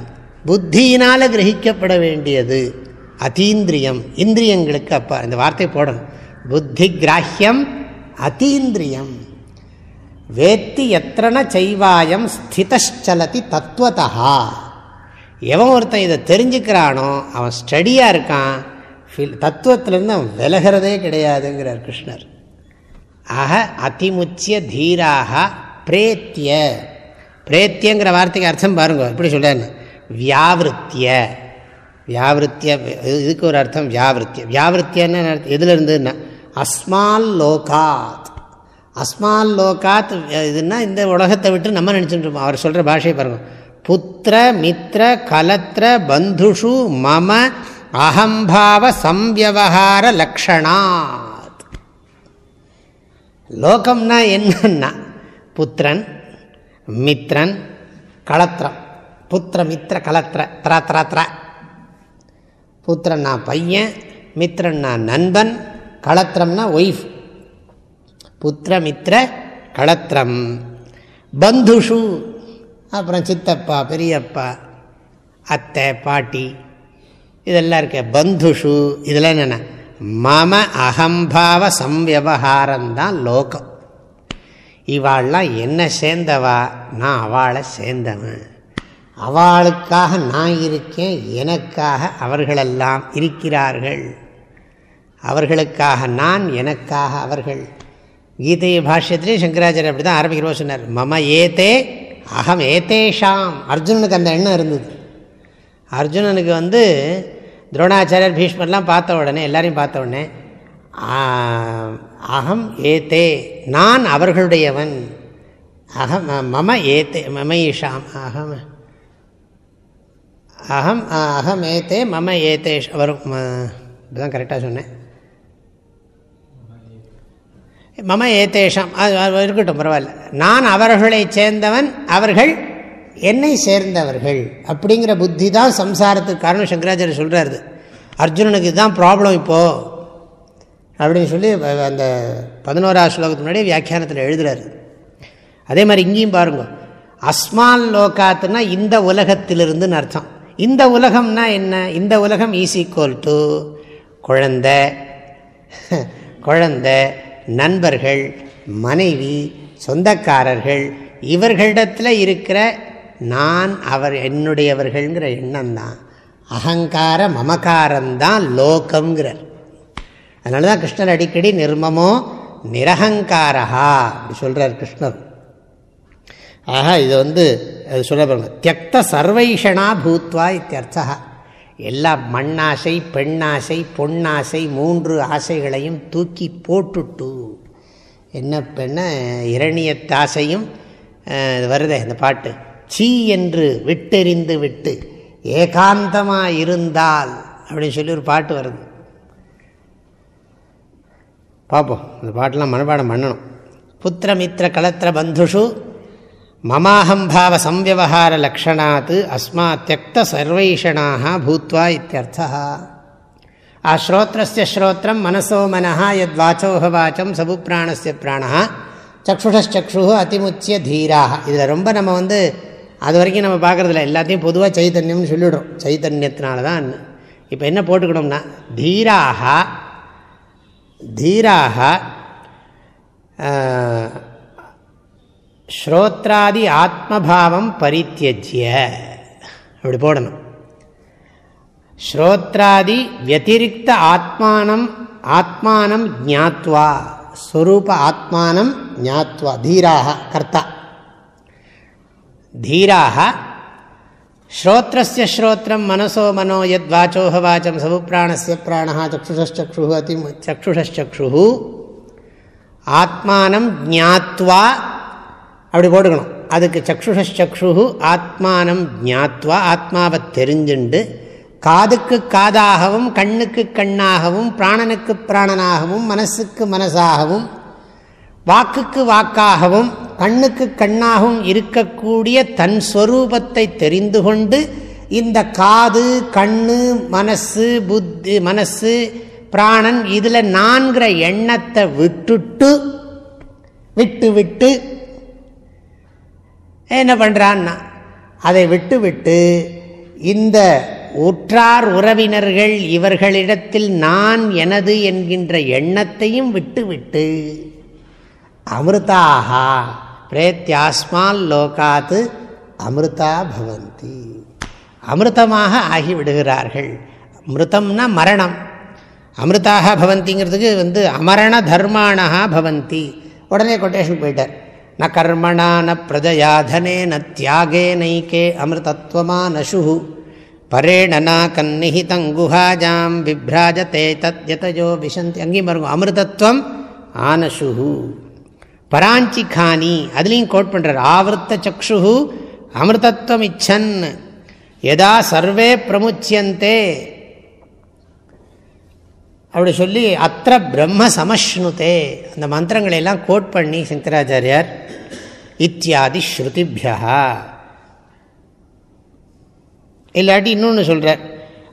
புத்தியினால் கிரகிக்கப்பட வேண்டியது. அதீந்திரியம் இந்திரியங்களுக்கு அப்பா இந்த வார்த்தை போடணும். புத்தி கிராஹியம் அதீந்திரியம். வேத்தி எத்தனை செய்வாயம் ஸ்திதலதி தத்துவத்தா எவன் ஒருத்தன் இதை தெரிஞ்சுக்கிறானோ அவன் ஸ்டடியாக இருக்கான் ஃபில் தத்துவத்திலேருந்து அவன் விலகிறதே கிடையாதுங்கிறார் கிருஷ்ணர். ஆக அதிமுச்சிய தீராக பிரேத்திய. பிரேத்தியங்கிற வார்த்தைக்கு அர்த்தம் பாருங்க எப்படி சொல்கிறார் வியாவிருத்திய. வியாவிருத்திய இதுக்கு ஒரு அர்த்தம் வியாவிருத்திய. வியாவிருத்தியன்னு எதில் இருந்ததுன்னா அஸ்மால் லோகாத். அஸ்மால் லோகாத் இதுன்னா இந்த உலகத்தை விட்டு நம்ம நினச்சிட்டுருப்போம் அவர் சொல்கிற பாஷையை பாருங்க. புத்திர மித்திர கலத்திர பந்துஷு மம அகம்பாவ சம்வியவகார லக்ஷணாத். லோகம்னா என்னன்னா? புத்திரன் மித்ரன் கலத்திரம். புத்திர மித்திர கலத்திர திர திர திர. புத்திரன்னா பையன் மித்திரன்னா நண்பன் களத்திரம்னா ஒய்ஃப் புத்திர மித்திர களத்திரம் பந்துஷு அப்புறம் சித்தப்பா பெரியப்பா அத்தை பாட்டி இதெல்லாம் இருக்க. பந்துஷு இதெல்லாம் என்னென்ன? மம அகம்பாவ சம்வியவகாரம்தான் லோகம். இவாள்லாம் என்ன சேர்ந்தவா? நான் அவளை சேர்ந்தவன். அவளுக்காக நான் இருக்கேன் எனக்காக அவர்களெல்லாம் இருக்கிறார்கள். அவர்களுக்காக நான் எனக்காக அவர்கள். கீதை பாஷ்யத்திலே சங்கராச்சாரியர் அப்படி தான் ஆரம்பிக்கிறவோ சொன்னார் மம ஏதே அகம் ஏதேஷாம். அர்ஜுனனுக்கு அந்த எண்ணம் இருந்தது. அர்ஜுனனுக்கு வந்து துரோணாச்சாரியர் பீஷ்மர்லாம் பார்த்த உடனே எல்லாரையும் பார்த்த உடனே அகம் ஏத்தே நான் அவர்களுடையவன். அகம் மம ஏத்தே மம ஈஷாம் அகம் அகம் அகம் ஏத்தே மம ஏத்தேஷ் வரும் இதுதான் கரெக்டாக சொன்னேன். மம ஏத்தேஷம் அது இருக்கட்டும் பரவாயில்ல. நான் அவர்களை சேர்ந்தவன் அவர்கள் என்னை சேர்ந்தவர்கள் அப்படிங்கிற புத்தி தான் சம்சாரத்துக்கு காரணம். சங்கராச்சாரிய சொல்கிறாரு அர்ஜுனனுக்கு இதுதான் ப்ராப்ளம் இப்போது அப்படின்னு சொல்லி அந்த பதினோரா ஸ்லோகத்துக்கு முன்னாடி வியாக்கியானத்தில் எழுதுறாரு. அதே மாதிரி இங்கேயும் பாருங்க. அஸ்மான் லோகாத்துனா இந்த உலகத்திலிருந்துன்னு அர்த்தம். இந்த உலகம்னா என்ன? இந்த உலகம் ஈஸ் ஈக்குவல் டு குழந்தை குழந்த நண்பர்கள் மனைவி சொந்தக்காரர்கள் இவர்களிடத்தில் இருக்கிற நான் அவர் என்னுடையவர்கள்ங்கிற எண்ணம் தான் அகங்கார மமகாரம்தான் லோகங்கிறார் அதனால தான் கிருஷ்ணர் அடிக்கடி நிர்மமோ நிரகங்காரா அப்படி சொல்கிறார் கிருஷ்ணர். ஆஹா இது வந்து அது சொல்ல பாருங்க. தியக்த சர்வைஷனா பூத்வா இத்தியர்த்தா எல்லா மண்ணாசை பெண்ணாசை பொன்னாசை மூன்று ஆசைகளையும் தூக்கி போட்டுட்டு என்ன பெண்ண இரணியத்தாசையும் வருதே இந்த பாட்டு. சீ என்று விட்டெறிந்து விட்டு ஏகாந்தமாக இருந்தால் அப்படின்னு சொல்லி ஒரு பாட்டு வருது. பார்ப்போம் இந்த பாட்டெலாம் மனப்பாடம் பண்ணணும். புத்திரமித்திர கலத்திர பந்துஷு மமாஹம்பாவ சம்வியவஹார லக்ஷணாத் அஸ்மா தியக்த சர்வைஷணாக பூத்வா இத்தியர்த்தா ஆ ஸ்ரோத்திரஸ்ய ஸ்ரோத்திரம் மனசோ மனஹா யத் வாச்சோஹ வாச்சம் சபு பிராணஸ்ய பிராணா சக்ஷுஷ்சக்ஷு அதிமுச்சிய தீராக இதில் ரொம்ப நம்ம வந்து அது வரைக்கும் நம்ம பார்க்குறதில்ல. எல்லாத்தையும் பொதுவாக சைத்தன்யம்னு சொல்லிவிடுறோம் சைத்தன்யத்தினால தான் இப்போ என்ன போட்டுக்கணும்னா தீராக தீராக ஸ்ரோத்ராதி ஆத்மபாவம் பரித்தியஜ்ய. அப்படி போடணும். ஸ்ரோத்ராதி வத்திரிக்த ஆத்மானம் ஆத்மானம் ஜாத்வா ஸ்வரூப ஆத்மானம் ஞாத்வா. தீராக கர்த்தா. தீராக ஸ்ரோத்திரஸ்ய ஸ்ரோத்திரம் மனசோ மனோ யத் வாச்சோஹ வாச்சம் சவு பிராணஸ்ய பிராணா சக்ஷுஷச்சு அதி சக்ஷுஷச்சு ஆத்மானம் ஜாத்வா அப்படி போட்டுக்கணும். அதுக்கு சக்ஷுஷச்சு ஆத்மானம் ஜாத்வா ஆத்மாவை தெரிஞ்சுண்டு காதுக்கு காதாகவும் கண்ணுக்கு கண்ணாகவும் பிராணனுக்கு பிராணனாகவும் மனசுக்கு மனசாகவும் வாக்குக்கு வாக்காகவும் கண்ணுக்கு கண்ணாகவும் இருக்கக்கூடிய தன் ஸ்வரூபத்தை தெரிந்து கொண்டு இந்த காது கண்ணு மனசு புத்தி மனசு பிராணன் இதில் நான்கிற எண்ணத்தை விட்டுட்டு விட்டு விட்டு என்ன பண்ணுறான்னா அதை விட்டுவிட்டு இந்த உற்றார் உறவினர்கள் இவர்களிடத்தில் நான் எனது என்கின்ற எண்ணத்தையும் விட்டுவிட்டு அமிர்தாகா பிரேத்தியாஸ்மால் லோகாத்து அமிர்தா பவந்தி. அமிர்தமாக ஆகிவிடுகிறார்கள். அமிர்தம்னா மரணம். அமிர்தாக பவந்திங்கிறதுக்கு வந்து அமரண தர்மானஹா பவந்தி. உடனே கொட்டேஷன் போயிட்டார். ந கர்மணா ந பிரஜயாதனே ந தியாகே நைக்கே அமிர்தத்வமா நசு பரேணனா கன்னிஹிதங்குஹாஜாம் விப்ராஜதே தத்யதஜோ விசந்தி அங்கேயும் பாருங்க அமிர்தத்வம் ஆனசு பராஞ்சி காணி அதுலேயும் கோட் பண்ணுறார் ஆவர்த்த சக்ஷு அமிர்தத்வம் இச்சன் எதா சர்வே பிரமுச்சியந்தே அப்படி சொல்லி அத்த பிரம்ம சமஷ்ணுதே. அந்த மந்திரங்களை எல்லாம் கோட் பண்ணி சங்கராச்சாரியார் இத்தியாதி ஸ்ருதிபியா இல்லாட்டி இன்னொன்று சொல்கிறார்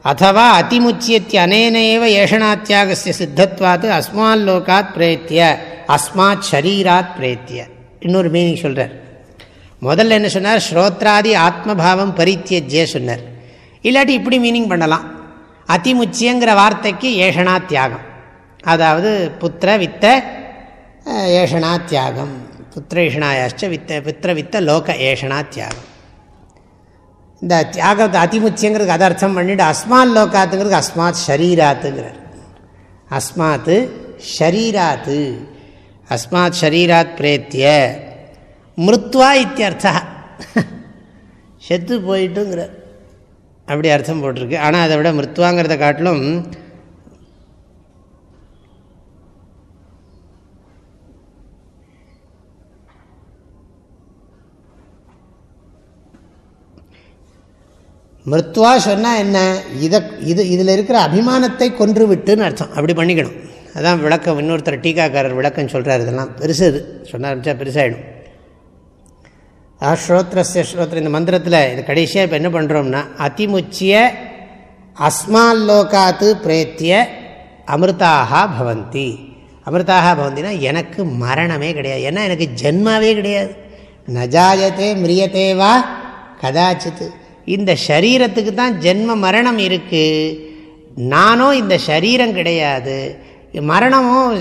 அதுவா அதிமுச்சியத்திய அனேனேவ ஏஷணாத்தியாகசிய சித்தத்வாத்து அஸ்மால் லோகாத் பிரேத்திய அஸ்மாத் ஷரீராத் பிரேத்திய. இன்னொரு மீனிங் சொல்கிறார் முதல்ல என்ன சொன்னார்? ஸ்ரோத்ராதி ஆத்மபாவம் பரித்தியஜ்ய சொன்னார். இல்லாட்டி இப்படி மீனிங் பண்ணலாம். அதிமுச்சியங்கிற வார்த்தைக்கு ஏஷனா தியாகம். அதாவது புத்திர வித்த ஏஷனா தியாகம். புத்திர ஏஷனாயாச்ச வித்த புத்திர வித்த லோக ஏஷனா தியாகம். இந்த தியாகத்தை அதிமுச்சியங்கிறதுக்கு அதை அர்த்தம் பண்ணிட்டு அஸ்மாத் லோகாத்துங்கிறது அஸ்மாத் ஷரீராத்துங்கிறார். அஸ்மாத்து ஷரீராத்து. அஸ்மாத் ஷரீராத் பிரேத்திய. மிருத்வா இத்தியர்த்தா. செத்து போயிட்டுங்கிறார். அப்படி அர்த்தம் போட்டிருக்கு. ஆனால் அதை விட மிருத்வாங்கிறத காட்டிலும் மிருத்வா சொன்னால் என்ன? இதை இது இதில் இருக்கிற அபிமானத்தை கொன்று விட்டுன்னு அர்த்தம். அப்படி பண்ணிக்கணும். அதான் விளக்கம். இன்னொருத்தர் டீக்காக்காரர் விளக்கம் சொல்கிறார் இதெல்லாம் பெருசு இது. சொன்ன ஆரம்பிச்சா பெருசாகிடும் ஸ்ரோத்ரஸ்ய ஸ்ரோத்ர இந்த மந்திரத்தில் இது கடைசியாக இப்போ என்ன பண்ணுறோம்னா அதிமுச்சிய அஸ்மால் லோகாத்து பிரேத்திய அமிர்தாக பவந்தி. அமிர்தாக பவந்தினா எனக்கு மரணமே கிடையாது. ஏன்னா எனக்கு ஜென்மாவே கிடையாது. நஜாயத்தே மிரியத்தேவா கதாச்சித்து இந்த சரீரத்துக்கு தான் ஜென்ம மரணம் இருக்குது நானும் இந்த சரீரம் கிடையாது. மரணமும்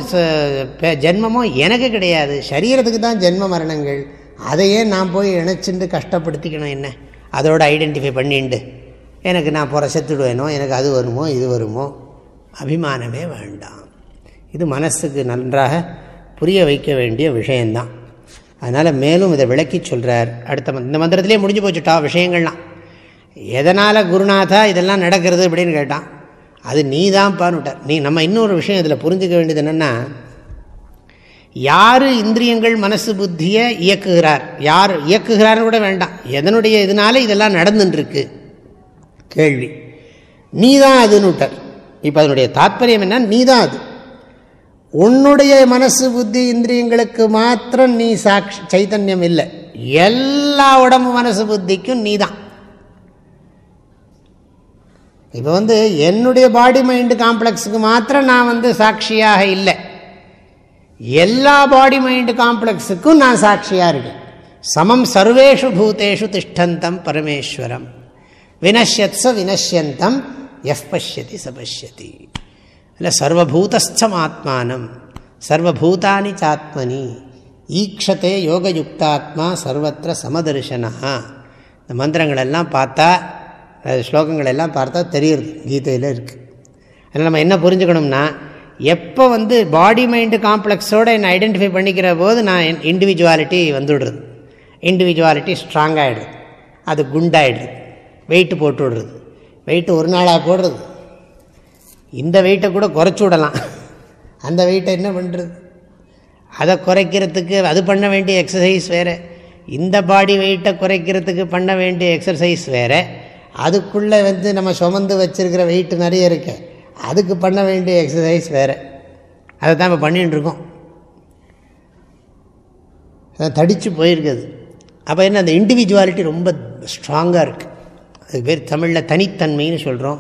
ஜென்மமும் எனக்கு கிடையாது. சரீரத்துக்கு தான் ஜென்ம மரணங்கள். அதையே நான் போய் இணைச்சிட்டு கஷ்டப்படுத்திக்கணும் என்ன? அதோடு ஐடென்டிஃபை பண்ணிண்டு. எனக்கு நான் புற செத்துடுவேனோ? எனக்கு அது வருமோ? இது வருமோ? அபிமானமே வேண்டாம். இது மனசுக்கு நன்றாக புரிய வைக்க வேண்டிய விஷயந்தான் அதனால் மேலும் இதை விளக்கி சொல்கிறார் அடுத்த இந்த மந்திரத்திலே முடிஞ்சு போச்சுட்டா விஷயங்கள்லாம். எதனால் குருநாதா இதெல்லாம் நடக்கிறது அப்படின்னு கேட்டான். அது நீ தான் பான்னுட்டார் நீ நம்ம இன்னொரு விஷயம் இதில் புரிஞ்சுக்க வேண்டியது என்னென்னா யார் இந்திரியங்கள் மனசு புத்தியை இயக்குகிறார்? யார் இயக்குகிறார் கூட வேண்டாம். எதனுடைய இதனால இதெல்லாம் நடந்துட்டுருக்கு கேள்வி. நீ தான் அதுன்னு விட்டார் இப்போ அதனுடைய தாத்பரியம் என்ன? நீ தான் அது. உன்னுடைய மனசு புத்தி இந்திரியங்களுக்கு மாத்திரம் நீ சாட்சி சைத்தன்யம் இல்லை. எல்லா உடம்பு மனசு புத்திக்கும் நீ தான் இப்போ வந்து என்னுடைய பாடி மைண்டு காம்ப்ளெக்ஸுக்கு மாத்திரம் நான் வந்து சாட்சியாக இல்லை. எல்லா பாடி மைண்டு காம்ப்ளெக்ஸுக்கும் நான் சாட்சியாக இருக்கேன். சமம் சர்வேஷு பூத்தேஷு திஷ்டந்தம் பரமேஸ்வரம். வினஷ்யத் ச வினஷ்யந்தம் எஃப் பஷ்யதி சபஷ்யதி இல்லை சர்வபூதஸ்தம் ஆத்மானம் சர்வபூதானி சாத்மனி ஈக்ஷத்தே யோகயுக்தாத்மா சர்வத்திர சமதர்ஷனா. இந்த மந்திரங்களெல்லாம் பார்த்தா ஸ்லோகங்களெல்லாம் பார்த்தா தெரியுது கீதையில் இருக்குது அதனால் நம்ம என்ன புரிஞ்சுக்கணும்னா எப்போ வந்து பாடி மைண்டு காம்ப்ளெக்ஸோடு என்னை ஐடென்டிஃபை பண்ணிக்கிற போது நான் இண்டிவிஜுவாலிட்டி வந்துவிடுறது இண்டிவிஜுவாலிட்டி ஸ்ட்ராங்காகிடுது அது குண்டாயிடுது. வெயிட்டு போட்டு விடுறது. வெயிட்டு ஒரு நாளாக போடுறது. இந்த வெயிட்டை கூட குறைச்சி விடலாம். அந்த வெயிட்டை என்ன பண்ணுறது அதை குறைக்கிறதுக்கு அது பண்ண வேண்டிய எக்ஸசைஸ் வேறு. இந்த பாடி வெயிட்டை குறைக்கிறதுக்கு பண்ண வேண்டிய எக்ஸசைஸ் வேறு. அதுக்குள்ளே வந்து நம்ம சுமந்து வச்சுருக்கிற வெயிட்டு நிறைய இருக்குது அதுக்கு பண்ண வேண்டிய எக்ஸசைஸ் வேறு. அதை தான் இப்போ பண்ணிட்டுருக்கோம் தடித்து போயிருக்குது. அப்போ என்ன அந்த இண்டிவிஜுவாலிட்டி ரொம்ப ஸ்ட்ராங்காக இருக்குது அது பேர் தமிழில் தனித்தன்மைன்னு சொல்கிறோம்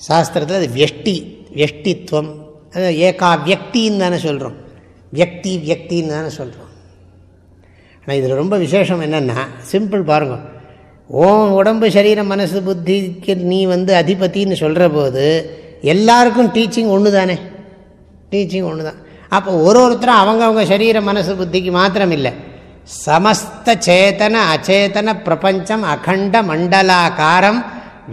சாஸ்திரத்தில் அது வெஷ்டி வெஷ்டித்வம் அது ஏகா வியக்தின்னு தானே சொல்கிறோம் வியக்தி வியக்தின்னு தானே சொல்கிறோம் ஆனால் இதில் ரொம்ப விசேஷம் என்னென்னா சிம்பிள் பாருங்கள் ஓம் உடம்பு சரீரம் மனசு புத்திக்கு நீ வந்து அதிபத்தின்னு சொல்கிற போது எல்லாருக்கும் டீச்சிங் ஒன்று தானே டீச்சிங் ஒன்று தான் அப்போ ஒரு ஒருத்தரும் அவங்கவுங்க சரீர மனசு புத்திக்கு மாத்திரம் இல்லை சமஸ்த அச்சேதன பிரபஞ்சம் அகண்ட மண்டலாக்காரம்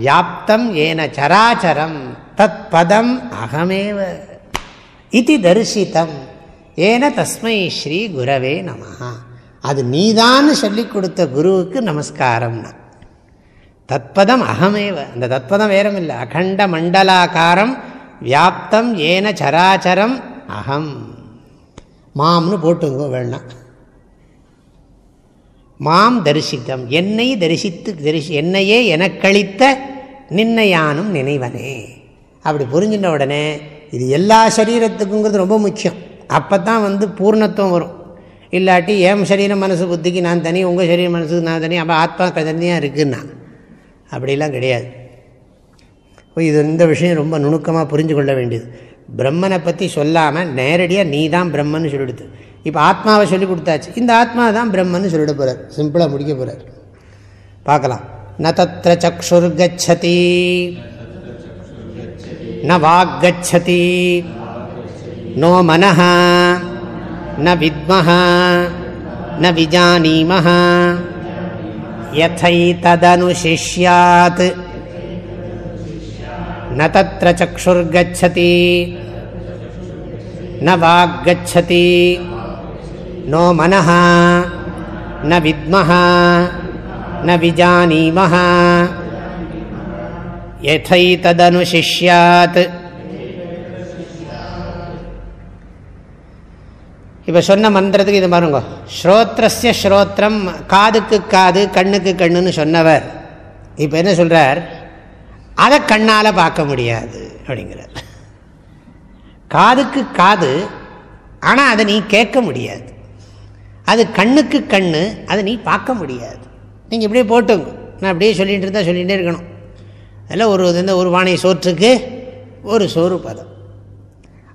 வியாப்தம் ஏன சராச்சரம் தத் பதம் அகமேவ. இது தரிசித்தம் ஏன தஸ்மை ஸ்ரீ குரவே நம அது நீதான்னு சொல்லிக் கொடுத்த குருவுக்கு நமஸ்காரம்னா. தத்பதம் அகமேவ. அந்த தத்பதம் வேறும் இல்லை அகண்ட மண்டலாக்காரம் வியாப்தம் ஏன சராச்சரம் அகம். மாம்னு போட்டுங்கோ வேணாம் மாம் தரிசித்தம். என்னை தரிசித்து தரிசி என்னையே எனக்களித்த நின்னையானும் நினைவனே. அப்படி புரிஞ்சின்ற உடனே இது எல்லா சரீரத்துக்குங்கிறது ரொம்ப முக்கியம். அப்போ தான் வந்து பூர்ணத்துவம் வரும். இல்லாட்டி என் சரீரம் மனசு புத்திக்கு நான் தனி உங்கள் சரீரம் மனசுக்கு நான் தனி அப்போ ஆத்மா தனியாக இருக்குன்னா. அப்படிலாம் கிடையாது. இது இந்த விஷயம் ரொம்ப நுணுக்கமாக புரிஞ்சு கொள்ள வேண்டியது. பிரம்மனை பற்றி சொல்லாமல் நேரடியாக நீ தான் பிரம்மன்னு சொல்லிடுது இப்போ ஆத்மாவை சொல்லி கொடுத்தாச்சு. இந்த ஆத்மா தான் பிரம்மன்னு சொல்லிட போகிறார் சிம்பிளாக முடிக்க போகிறார் பார்க்கலாம். ந தத்திர சக்ஷுர்கச்சதி. ந வாக்கச்சதி நோ மனஹ. ந வித்மஹ. ந விஜானீமஹ. यथैतदनुशिष्यात् न तत्र चक्षुर्गच्छति न वाग्गच्छति नो मनः न विद्मः न विजानीमः यथैतदनुशिष्यात् இப்போ சொன்ன மந்திரத்துக்கு இது பாருங்க. ஸ்ரோத்ரஸ்ய ஸ்ரோத்திரம் காதுக்கு காது கண்ணுக்கு கண்ணுன்னு சொன்னவர். இப்போ என்ன சொல்கிறார் அதை கண்ணால் பார்க்க முடியாது அப்படிங்கிறார். காதுக்கு காது ஆனால் அதை நீ கேட்க முடியாது. அது கண்ணுக்கு கண்ணு அதை நீ பார்க்க முடியாது. நீங்கள் இப்படியே போட்டுங்க. நான் அப்படியே சொல்லிகிட்டு இருந்தால் சொல்லிகிட்டே இருக்கணும். அதில் ஒரு இந்த ஒரு வானை சோற்றுக்கு ஒரு சோறு பதம்.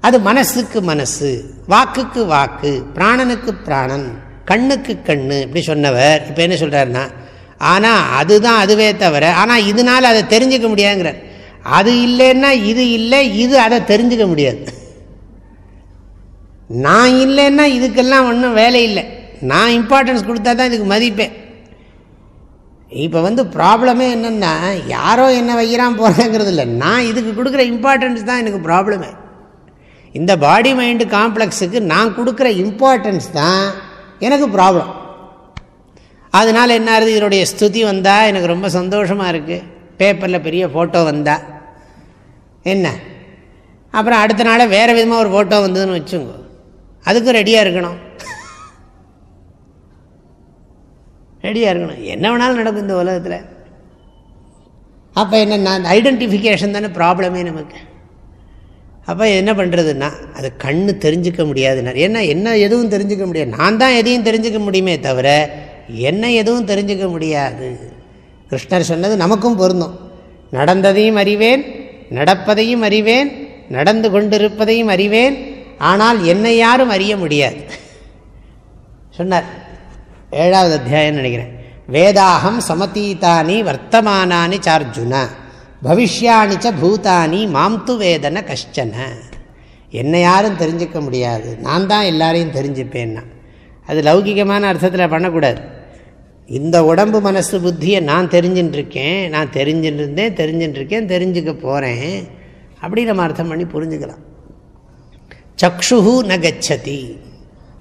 அது மனசுக்கு மனசு வாக்குக்கு வாக்கு பிராணனுக்கு பிராணன் கண்ணுக்கு கண்ணு இப்படி சொன்னவர். இப்போ என்ன சொல்கிறாருன்னா ஆனால் அதுதான் அதுவே தவிர ஆனால் இதனால் அதை தெரிஞ்சுக்க முடியாதுங்கிறார். அது இல்லைன்னா இது இல்லை இது அதை தெரிஞ்சுக்க முடியாது. நான் இல்லைன்னா இதுக்கெல்லாம் ஒன்றும் வேலை இல்லை. நான் இம்பார்ட்டன்ஸ் கொடுத்தா தான் இதுக்கு மதிப்பேன். இப்போ வந்து ப்ராப்ளமே என்னென்னா யாரோ என்ன வைக்கிறான் போகிறாங்கிறது இல்லை. நான் இதுக்கு கொடுக்குற இம்பார்ட்டன்ஸ் தான் எனக்கு ப்ராப்ளமே இந்த பாடி மைண்டு காம்ப்ளெக்ஸுக்கு நான் கொடுக்குற இம்பார்ட்டன்ஸ் தான் எனக்கு ப்ராப்ளம் அதனால் என்ன ஆகுது? இதனுடைய ஸ்துதி வந்தால் எனக்கு ரொம்ப சந்தோஷமாக இருக்குது பேப்பரில் பெரிய ஃபோட்டோ வந்தால் என்ன? அப்புறம் அடுத்த நாளே வேறு விதமாக ஒரு ஃபோட்டோ வந்ததுன்னு வச்சுங்க அதுக்கும் ரெடியாக இருக்கணும். ரெடியாக இருக்கணும். என்ன வேணாலும் நடக்கும் இந்த உலகத்தில். அப்போ என்ன அந்த ஐடென்டிஃபிகேஷன் தானே ப்ராப்ளமே நமக்கு. அப்போ என்ன பண்ணுறதுன்னா அது கண்ணு தெரிஞ்சுக்க முடியாதுனார் ஏன்னா என்ன எதுவும் தெரிஞ்சுக்க முடியாது. நான் தான் எதையும் தெரிஞ்சுக்க முடியுமே தவிர என்ன எதுவும் தெரிஞ்சுக்க முடியாது. கிருஷ்ணர் சொன்னது நமக்கும் பொருந்தும். நடந்ததையும் அறிவேன் நடப்பதையும் அறிவேன் நடந்து கொண்டிருப்பதையும் அறிவேன் ஆனால் என்னை யாரும் அறிய முடியாது. சொன்னார். ஏழாவது அத்தியாயம் நினைக்கிறேன். வேதாகம் சமதீதானி வர்த்தமானானி சார்ஜுனா. பவிஷ்யாணிச்ச பூதானி மாம்து வேதன கஷ்டன. என்னை யாரும் தெரிஞ்சுக்க முடியாது. நான் தான் எல்லாரையும் தெரிஞ்சுப்பேன்னா. அது லௌகிகமான அர்த்தத்தில் பண்ணக்கூடாது. இந்த உடம்பு மனசு புத்தியை நான் தெரிஞ்சுட்டுருக்கேன் நான் தெரிஞ்சுட்டு இருந்தேன் தெரிஞ்சுட்டு தெரிஞ்சுக்க போகிறேன் அப்படி நம்ம அர்த்தம் பண்ணி புரிஞ்சுக்கலாம். சக்ஷு ந கச்சதி.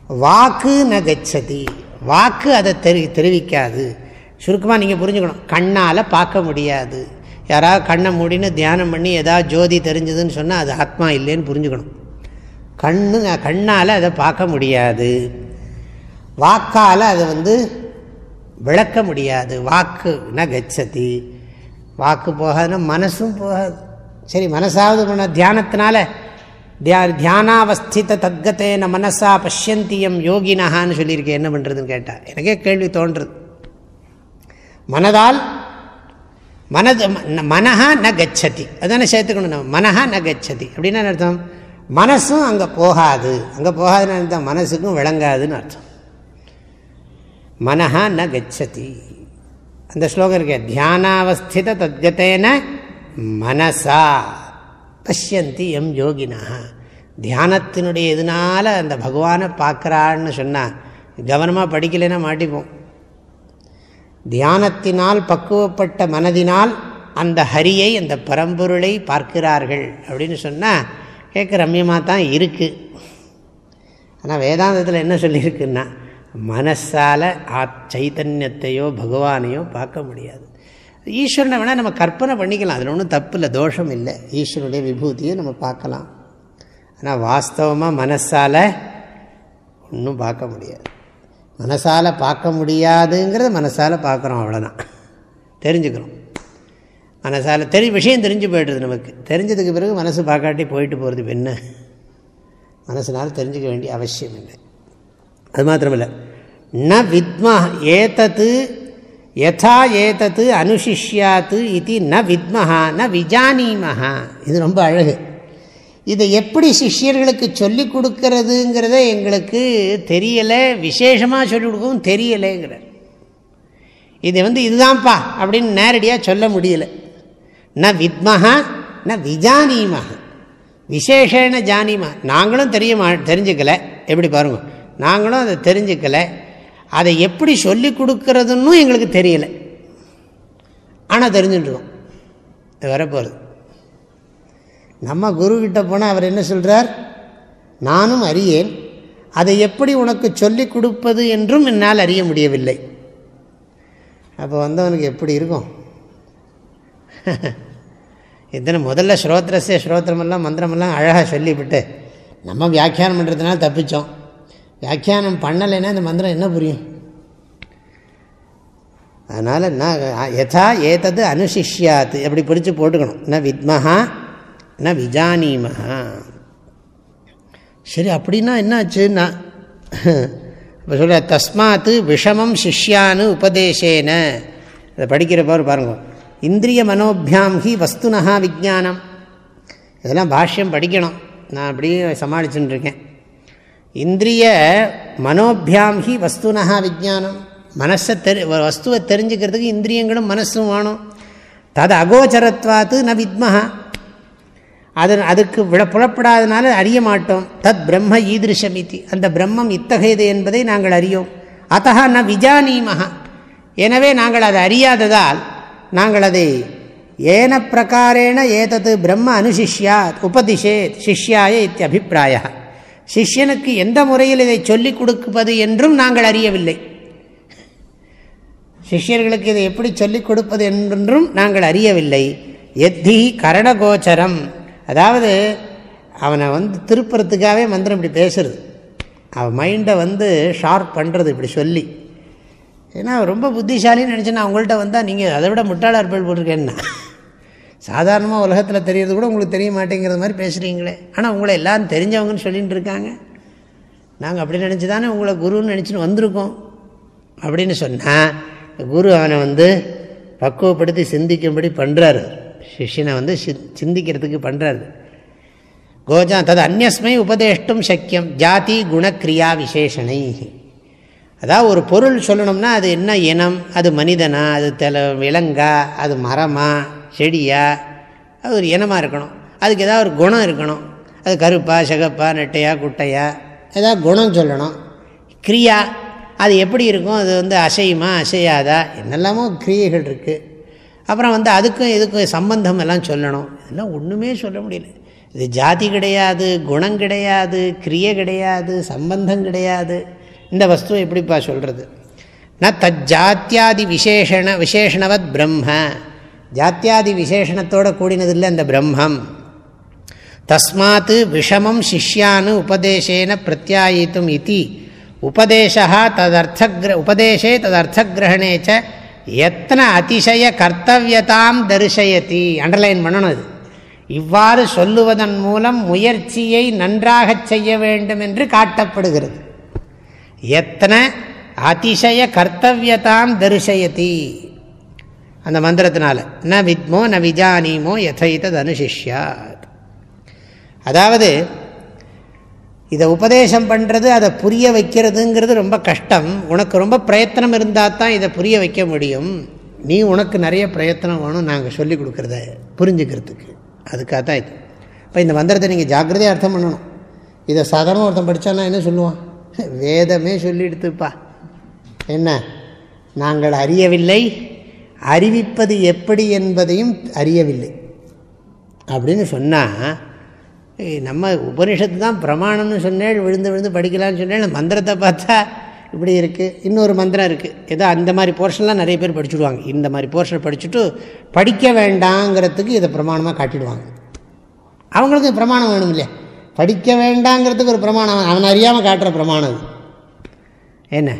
வாக்கு ந கச்சதி. வாக்கு அதை தெரி தெரிவிக்காது. சுருக்கமாக நீங்கள் புரிஞ்சுக்கணும். கண்ணால் பார்க்க முடியாது. யாராவது கண்ணை மூடின்னு தியானம் பண்ணி எதாவது ஜோதி தெரிஞ்சதுன்னு சொன்னால் அது ஆத்மா இல்லைன்னு புரிஞ்சுக்கணும். கண்ணு கண்ணால் அதை பார்க்க முடியாது. வாக்கால் அதை வந்து விளக்க முடியாது. வாக்கு ந கச்சதி. வாக்கு போகாதுன்னா மனசும் போகாது. சரி மனசாவது பண்ண தியானத்தினால தியா தியானாவஸ்தித தத்கத்தேன மனசா பஷ்யந்தியம் யோகினஹான்னு சொல்லியிருக்கேன். என்ன பண்ணுறதுன்னு கேட்டால் எனக்கே கேள்வி தோன்றுறது மனதால் மனது மனஹா ந கச்சதி. அதானே சேர்த்துக்கணும் நம்ம. மனஹா ந கச்சதி. அப்படின்னு அர்த்தம்? மனசும் அங்கே போகாது. அங்கே போகாதுன்னு அர்த்தம்? மனசுக்கும் விளங்காதுன்னு அர்த்தம். மனஹா ந கச்சதி. அந்த ஸ்லோகம் இருக்க. தியானாவஸ்தித தத்கத்தேன மனசா பஷ்யந்தி எம் யோகினா தியானத்தினுடைய இதனால் அந்த பகவானை பார்க்குறான்னு சொன்னால் கவனமாக படிக்கலைன்னா மாட்டிப்போம். தியானத்தினால் பக்குவப்பட்ட மனதினால் அந்த ஹரியை அந்த பரம்பொருளை பார்க்கிறார்கள் அப்படின்னு சொன்னால் கேட்க ரம்யமாக தான் இருக்குது ஆனால் வேதாந்தத்தில் என்ன சொல்லியிருக்குன்னா மனசால் ஆ சைத்தன்யத்தையோ பகவானையோ பார்க்க முடியாது. ஈஸ்வரனை வேணால் நம்ம கற்பனை பண்ணிக்கலாம் அதில் ஒன்றும் தப்பு இல்லை தோஷம் இல்லை. ஈஸ்வரனுடைய விபூதியை நம்ம பார்க்கலாம். ஆனால் வாஸ்தவமாக மனசால் ஒன்றும் பார்க்க முடியாது. மனசால் பார்க்க முடியாதுங்கிறத மனசால் பார்க்குறோம் அவ்வளோதான் தெரிஞ்சுக்கிறோம். மனசால் தெரி விஷயம் தெரிஞ்சு போய்டுது நமக்கு. தெரிஞ்சதுக்கு பிறகு மனசு பார்க்காட்டி போயிட்டு போகிறது என்ன? மனசினால் தெரிஞ்சுக்க வேண்டிய அவசியம் இல்லை. அது மாத்திரமில்லை. ந வித்மா ஏதத்து யதா ஏதத்து அனுஷிஷ்யாத்து இது ந வித்மஹா ந விஜானீமஹா. இது ரொம்ப அழகு. இதை எப்படி சிஷ்யர்களுக்கு சொல்லிக் கொடுக்கறதுங்கிறத எங்களுக்கு தெரியலை. விசேஷமாக சொல்லிக் கொடுக்கவும் தெரியலைங்கிறார். இது வந்து இதுதான்ப்பா அப்படின்னு நேரடியாக சொல்ல முடியல. ந வித்மஹா ந விஜானீமஹ. விசேஷன ஜானிமா நாங்களும் தெரிய மா தெரிஞ்சுக்கல. எப்படி பாருங்க. நாங்களும் அதை தெரிஞ்சுக்கலை. அதை எப்படி சொல்லி கொடுக்கறதுன்னு எங்களுக்கு தெரியலை. ஆனால் தெரிஞ்சுட்டுருக்கோம். வரப்போகிறது நம்ம குருக்கிட்ட போனால் அவர் என்ன சொல்கிறார் நானும் அறியேன். அதை எப்படி உனக்கு சொல்லிக் கொடுப்பது என்றும் என்னால் அறிய முடியவில்லை. அப்போ வந்தவனுக்கு எப்படி இருக்கும்? இத்தனை முதல்ல ஸ்ரோத்திரசே ஸ்ரோத்திரமெல்லாம் மந்திரமெல்லாம் அழகாக சொல்லிவிட்டு நம்ம வியாக்கியானம் பண்ணுறதுனால தப்பித்தோம் வியாக்கியானம் பண்ணலைன்னா இந்த மந்திரம் என்ன புரியும்? அதனால் நான் யதா ஏதது அனுசிஷ்யாத்து அப்படி பிடிச்சி போட்டுக்கணும். ந வித்மஹா ந விஜானீமஹா. சரி அப்படின்னா என்னாச்சுன்னா இப்போ சொல்ல தஸ்மாத்து விஷமம் சிஷ்யானு உபதேசேன. அதை படிக்கிற பாருங்க. இந்திரிய மனோபியாம் ஹி வஸ்துனஹா விஜானம் இதெல்லாம் பாஷ்யம் படிக்கணும். நான் அப்படியே சமாளிச்சுட்டுருக்கேன் இந்திரிய மனோபியாம் ஹி வஸ்துனஹா விஜானம் மனசை தெரி வஸ்துவை தெரிஞ்சுக்கிறதுக்கு இந்திரியங்களும் மனசும் வேணும். தது அகோச்சரத்வாத்து ந வித்மஹா. அது அதுக்கு விட புலப்படாதனால அறிய மாட்டோம். தத் பிரம்ம ஈதிருஷமிதி. அந்த பிரம்மம் இத்தகையது என்பதை நாங்கள் அறியோம். அத்தகா ந விஜானீமஹா. எனவே நாங்கள் அதை அறியாததால் நாங்கள் அதை ஏன பிரகாரேண ஏதது பிரம்ம அனுசிஷ்யாத் உபதிஷேத் சிஷ்யாய இத்தியபிப்பிராய சிஷ்யனுக்கு எந்த முறையில் இதை சொல்லிக் கொடுப்பது என்றும் நாங்கள் அறியவில்லை. சிஷ்யர்களுக்கு இதை எப்படி சொல்லிக் கொடுப்பது என்றும் நாங்கள் அறியவில்லை. எத்தி கரணகோச்சரம். அதாவது அவனை வந்து திருப்புறத்துக்காகவே மந்திரம் இப்படி பேசுறது. அவன் மைண்டை வந்து ஷார்ப் பண்ணுறது இப்படி சொல்லி. ஏன்னா ரொம்ப புத்திசாலின்னு நினச்சேன்னா அவங்கள்ட்ட வந்தால் நீங்கள் அதை விட முட்டாளாக இருப்பேன் போட்டிருக்கேன்னா சாதாரணமாக உலகத்தில் தெரியறது கூட உங்களுக்கு தெரிய மாட்டேங்கிறது மாதிரி பேசுகிறீங்களே ஆனால் உங்களை எல்லோரும் தெரிஞ்சவங்கன்னு சொல்லிகிட்டு இருக்காங்க. நாங்கள் அப்படி நினச்சி தானே உங்களை குருன்னு நினச்சின்னு வந்திருக்கோம். அப்படின்னு சொன்னால் குரு அவனை வந்து பக்குவப்படுத்தி சிந்திக்கும்படி பண்ணுறாரு சிஷியனை வந்து சிந்திக்கிறதுக்கு பண்ணுறாரு கோஜா தது அந்நஸ்மை உபதேஷ்டும் சக்கியம் ஜாதி குணக்ரியா விசேஷனை அதாவது ஒரு பொருள் சொல்லணும்னா அது என்ன இனம் அது மனிதனா அது தெல விலங்கா அது மரமா செடியா அது ஒரு இனமாக இருக்கணும். அதுக்கு ஏதாவது ஒரு குணம் இருக்கணும். அது கருப்பா சிகப்பா நெட்டையா குட்டையா ஏதாவது குணம் சொல்லணும். கிரியா அது எப்படி இருக்கும்? அது வந்து அசையுமா அசையாதா? என்னெல்லாமோ கிரியைகள் இருக்குது அப்புறம் வந்து அதுக்கும் இதுக்கும் சம்பந்தம் எல்லாம் சொல்லணும். இதெல்லாம் ஒன்றுமே சொல்ல முடியல. இது ஜாதி கிடையாது குணம் கிடையாது கிரியை கிடையாது சம்பந்தம் கிடையாது. இந்த வஸ்துவை எப்படிப்பா சொல்கிறது ந தஜாத்தியாதி விசேஷண விசேஷணவத் பிரம்ம. ஜாத்தியாதி விசேஷணத்தோடு கூடினதில்லை அந்த பிரம்மம். தஸ்மாத் விஷமம் சிஷ்யானு உபதேசேன பிரத்யாயித்தும் இது. உபதேசா ததர்த்த உபதேசே ச எத்தனை அதிசய கர்த்தவியதாம் தரிசயத்தி? அண்டர்லைன் பண்ணணும் அது இவ்வாறு சொல்லுவதன் மூலம் முயற்சியை நன்றாக செய்ய வேண்டும் என்று காட்டப்படுகிறது. எத்தனை அதிசய கர்த்தவியதாம் தரிசயத்தி? அந்த மந்திரத்தினால ந வித்மோ ந விஜானீமோ யதைத்தது அனுசிஷ்யாத் அதாவது இதை உபதேசம் பண்ணுறது அதை புரிய வைக்கிறதுங்கிறது ரொம்ப கஷ்டம். உனக்கு ரொம்ப பிரயத்தனம் இருந்தால் தான் இதை புரிய வைக்க முடியும். நீ உனக்கு நிறைய பிரயத்தனம் வேணும் நாங்கள் சொல்லி கொடுக்குறத புரிஞ்சுக்கிறதுக்கு. அதுக்காக தான் இது. இப்போ இந்த மந்திரத்தை நீங்கள் ஜாக்கிரதையாக அர்த்தம் பண்ணணும். இதை சாதாரண ஒருத்தன் படித்தான்னா என்ன சொல்லுவான்? வேதமே சொல்லிடுத்துப்பா. என்ன? நாங்கள் அறியவில்லை. அறிவிப்பது எப்படி என்பதையும் அறியவில்லை. அப்படின்னு சொன்னால் நம்ம உபனிஷத்து தான் பிரமாணம்னு சொன்னேன் விழுந்து விழுந்து படிக்கலான்னு சொன்னேன் மந்திரத்தை பார்த்தா இப்படி இருக்குது இன்னொரு மந்திரம் இருக்குது ஏதோ அந்த மாதிரி போர்ஷன்லாம் நிறைய பேர் படிச்சுடுவாங்க. இந்த மாதிரி போர்ஷனை படிச்சுட்டு படிக்க வேண்டாங்கிறதுக்கு இதை பிரமாணமாக காட்டிடுவாங்க. அவங்களுக்கு பிரமாணம் வேணும் இல்லையா? படிக்க வேண்டாங்கிறதுக்கு ஒரு பிரமாணம் அவன் அறியாமல் காட்டுற பிரமாணம் அது என்ன?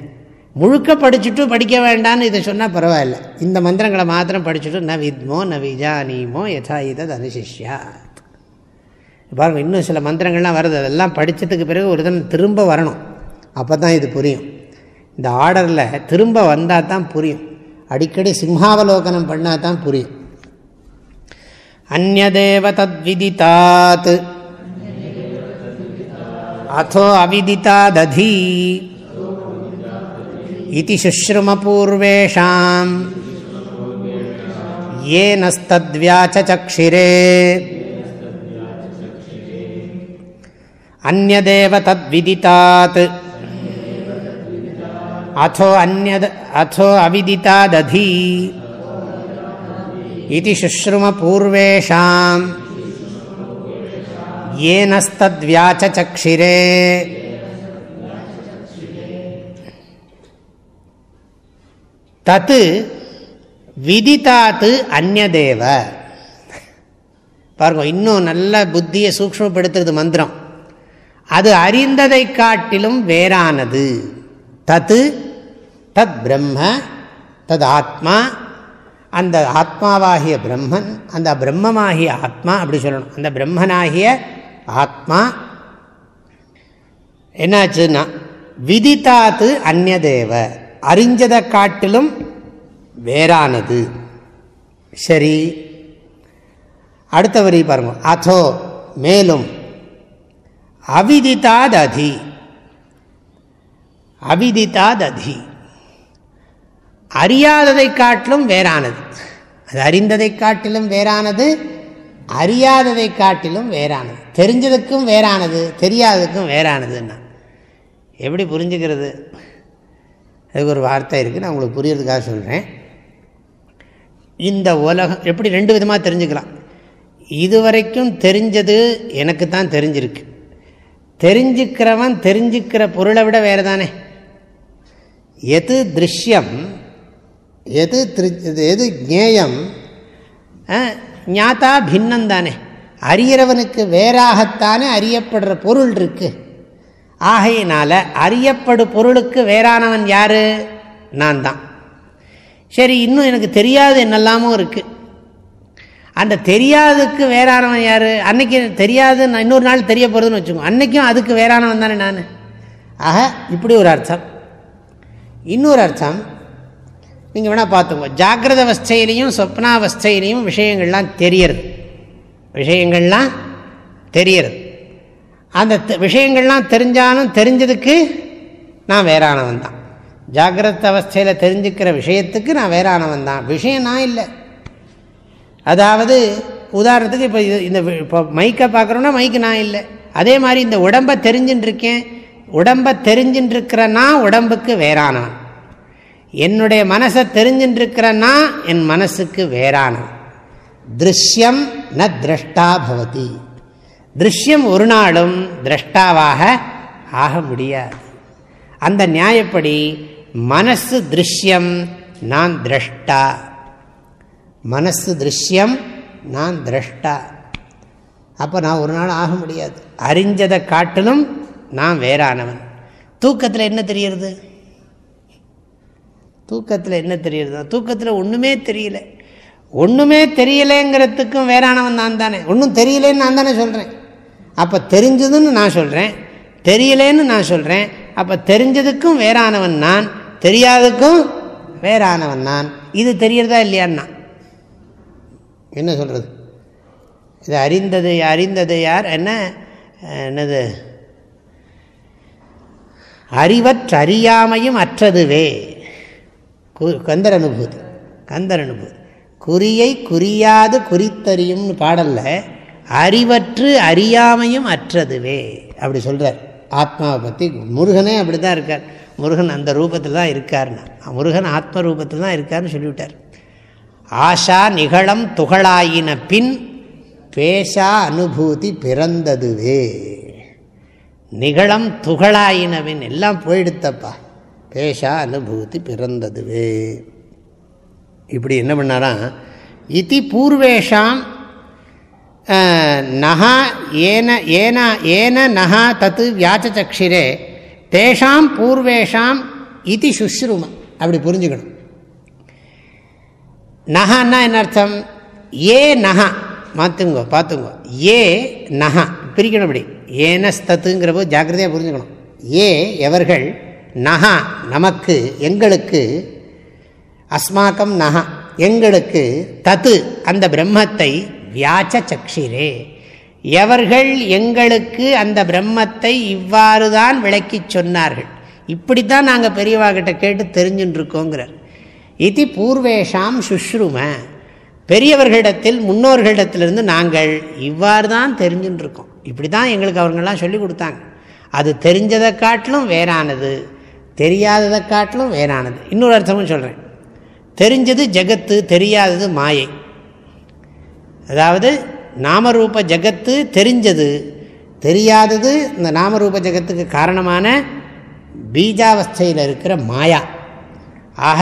முழுக்க படிச்சுட்டு படிக்க வேண்டான்னு இதை சொன்னால் பரவாயில்ல. இந்த மந்திரங்களை மாத்திரம் படிச்சுட்டு ந வித்மோ ந விஜானீமோ யதா இதை அனுசிஷ்யா. பாருங்கள் இன்னும் சில மந்திரங்கள்லாம் வருது. அதெல்லாம் படித்ததுக்கு பிறகு ஒரு தன் திரும்ப வரணும். அப்போ தான் இது புரியும். இந்த ஆர்டரில் திரும்ப வந்தால் தான் புரியும். அடிக்கடி சிம்ஹாவலோகனம் பண்ணால் தான் புரியும். அந்நதேவ தத்விதித்தாத் அதோ அவிதித்தாதீ. இது சுஷ்ருமபூர்வேஷாம் ஏனஸ்தத்வியாச்சக்ஷிரே अन्यदेव तद्विदितात् अथो अन्यद् अथो अविदितादधि इति शुश्रुमपूर्वेषाम् येनस्तद्व्याचचक्षिरे தத்து விதித்தாத்து அந்நதேவ பாருங்க இன்னும் நல்ல புத்தியை சூக்மப்படுத்துறது மந்திரம் அது அறிந்ததை காட்டிலும் வேறானது. தத்து தத் பிரம்ம தத் ஆத்மா. அந்த ஆத்மாவாகிய பிரம்மன் அந்த பிரம்மமாகிய ஆத்மா அப்படி சொல்லணும். அந்த பிரம்மனாகிய ஆத்மா. என்னாச்சுன்னா விதித்தாத்து அந்நதேவ. அறிஞ்சதை காட்டிலும் வேறானது. சரி. அடுத்த வரி பாருங்க. அதோ மேலும். அவிதித்தாததி அவிதித்தாததி அறியாததை காட்டிலும் வேறானது. அது அறிந்ததை காட்டிலும் வேறானது அறியாததை காட்டிலும் வேறானது. தெரிஞ்சதுக்கும் வேறானது தெரியாததுக்கும் வேறானதுன்னா. எப்படி புரிஞ்சுக்கிறது? அதுக்கு ஒரு வார்த்தை இருக்குது நான் உங்களுக்கு புரியறதுக்காக சொல்கிறேன் இந்த உலகம் எப்படி ரெண்டு விதமாக தெரிஞ்சுக்கலாம். இதுவரைக்கும் தெரிஞ்சது எனக்கு தான் தெரிஞ்சிருக்கு. தெரிஞ்சுக்கிறவன் தெரிஞ்சுக்கிற பொருளை விட வேறு தானே எது திருஷ்யம் எது எது ஜேயம் ஞாத்தா பின்னம் தானே அறிகிறவனுக்கு வேறாகத்தானே அறியப்படுற பொருள் இருக்குது ஆகையினால அறியப்படு பொருளுக்கு வேறானவன் யார்? நான் தான் சரி இன்னும் எனக்கு தெரியாது என்னெல்லாமும் இருக்குது அந்த தெரியாததுக்கு வேறானவன் யார்? அன்னைக்கு தெரியாது நான் இன்னொரு நாள் தெரிய போகிறதுன்னு வச்சுக்கோங்க அன்னைக்கும் அதுக்கு வேறானவன் தானே நான். ஆக இப்படி ஒரு அர்த்தம். இன்னொரு அர்த்தம் நீங்கள் வேணால் பார்த்துங்க ஜாகிரத அவஸ்தையிலையும் சொப்னாவஸ்தையிலையும் விஷயங்கள்லாம் தெரியறது விஷயங்கள்லாம் தெரியறது அந்த விஷயங்கள்லாம் தெரிஞ்சாலும் தெரிஞ்சதுக்கு நான் வேறானவன் தான். ஜாகிரத அவஸ்தையில் தெரிஞ்சுக்கிற விஷயத்துக்கு நான் வேறானவன் தான். விஷயம் நான் இல்லை. அதாவது உதாரணத்துக்கு இப்போ இந்த இப்போ மைக்கை பார்க்குறோன்னா மைக்கு நான் இல்லை. அதே மாதிரி இந்த உடம்பை தெரிஞ்சுட்டு இருக்கேன் உடம்பை தெரிஞ்சுட்டு உடம்புக்கு வேறானான். என்னுடைய மனசை தெரிஞ்சுட்டு என் மனசுக்கு வேறானான். திருஷ்யம் ந திரஷ்டா பவதி. திருஷ்யம் ஒரு நாளும் திரஷ்டாவாக ஆக முடியாது. அந்த நியாயப்படி மனசு திருஷ்யம் நான் திரஷ்டா. மனசு திருஷ்யம் நான் திரஷ்டா. அப்போ நான் ஒரு நாள் ஆக முடியாது. அறிஞ்சதை காட்டிலும் நான் வேறானவன். தூக்கத்தில் என்ன தெரியறது? தூக்கத்தில் என்ன தெரியறது? தூக்கத்தில் ஒன்றுமே தெரியல. ஒன்றுமே தெரியலேங்கிறதுக்கும் வேறானவன் நான் தானே. ஒன்றும் தெரியலேன்னு நான் தானே சொல்கிறேன் அப்போ தெரிஞ்சதுன்னு நான் சொல்கிறேன் தெரியலேன்னு நான் சொல்கிறேன் அப்போ தெரிஞ்சதுக்கும் வேறானவன் நான். தெரியாததுக்கும் வேறானவன் நான். இது தெரியறதா இல்லையான்னா? என்ன சொல்கிறது இது அறிந்தது அறிந்தது யார்? என்ன? என்னது? அறிவற்றறியாமையும் அற்றதுவே. கந்தர் அனுபூதி கந்தர் அனுபூதி. குறியை குறியாது குறித்தறியும்னு பாடல்ல அறிவற்று அறியாமையும் அற்றதுவே. அப்படி சொல்கிறார் ஆத்மாவை பற்றி முருகனே அப்படி தான் இருக்கார். முருகன் அந்த ரூபத்தில் தான் இருக்கார்னா முருகன் ஆத்ம ரூபத்தில் தான் இருக்கார்னு சொல்லிவிட்டார். ஆஷா நிகழம் துகளாயின பின் பேஷா அனுபூதி பிறந்ததுவே. நிகழம் துகளாயினவின் எல்லாம் போயிடுத்தப்பா. பேஷா அனுபூதி பிறந்ததுவே. இப்படி என்ன பண்ணாராம் இது பூர்வேஷாம் நகா ஏன ஏன ஏன நகா தத்து வியாச்சக்ஷிரே தேஷாம் பூர்வேஷாம் இது சுஷ்ரும அப்படி புரிஞ்சுக்கணும். நகான்னா என்ன அர்த்தம்? ஏ நகா. மாற்றுங்கோ பார்த்துங்கோ ஏ நகா. பிரிக்கணும் அப்படி ஏனஸ்தத்துங்கிற போது ஜாக்கிரதையாக புரிஞ்சுக்கணும். ஏ எவர்கள்? நகா. நமக்கு எங்களுக்கு. அஸ்மாக்கம் நகா. எங்களுக்கு தத்து. அந்த பிரம்மத்தை வியாச்ச சக்ஷிரே. எவர்கள் எங்களுக்கு அந்த பிரம்மத்தை இவ்வாறு தான் விளக்கி சொன்னார்கள். இப்படித்தான் நாங்கள் பெரியவாகிட்ட கேட்டு தெரிஞ்சுட்டு இருக்கோங்கிறார் இது பூர்வேஷாம் சுஷ்ரும. பெரியவர்களிடத்தில் முன்னோர்களிடத்திலிருந்து நாங்கள் இவ்வாறு தான் தெரிஞ்சுட்டு இருக்கோம் இப்படி தான் எங்களுக்கு அவங்கெல்லாம் சொல்லி கொடுத்தாங்க. அது தெரிஞ்சதை காட்டிலும் வேறானது தெரியாததை காட்டிலும் வேறானது. இன்னொரு அர்த்தமும் சொல்கிறேன் தெரிஞ்சது ஜகத்து தெரியாதது மாயை. அதாவது நாமரூப ஜகத்து தெரிஞ்சது தெரியாதது இந்த நாமரூப ஜகத்துக்கு காரணமான பீஜாவஸ்தையில் இருக்கிற மாயா. ஆக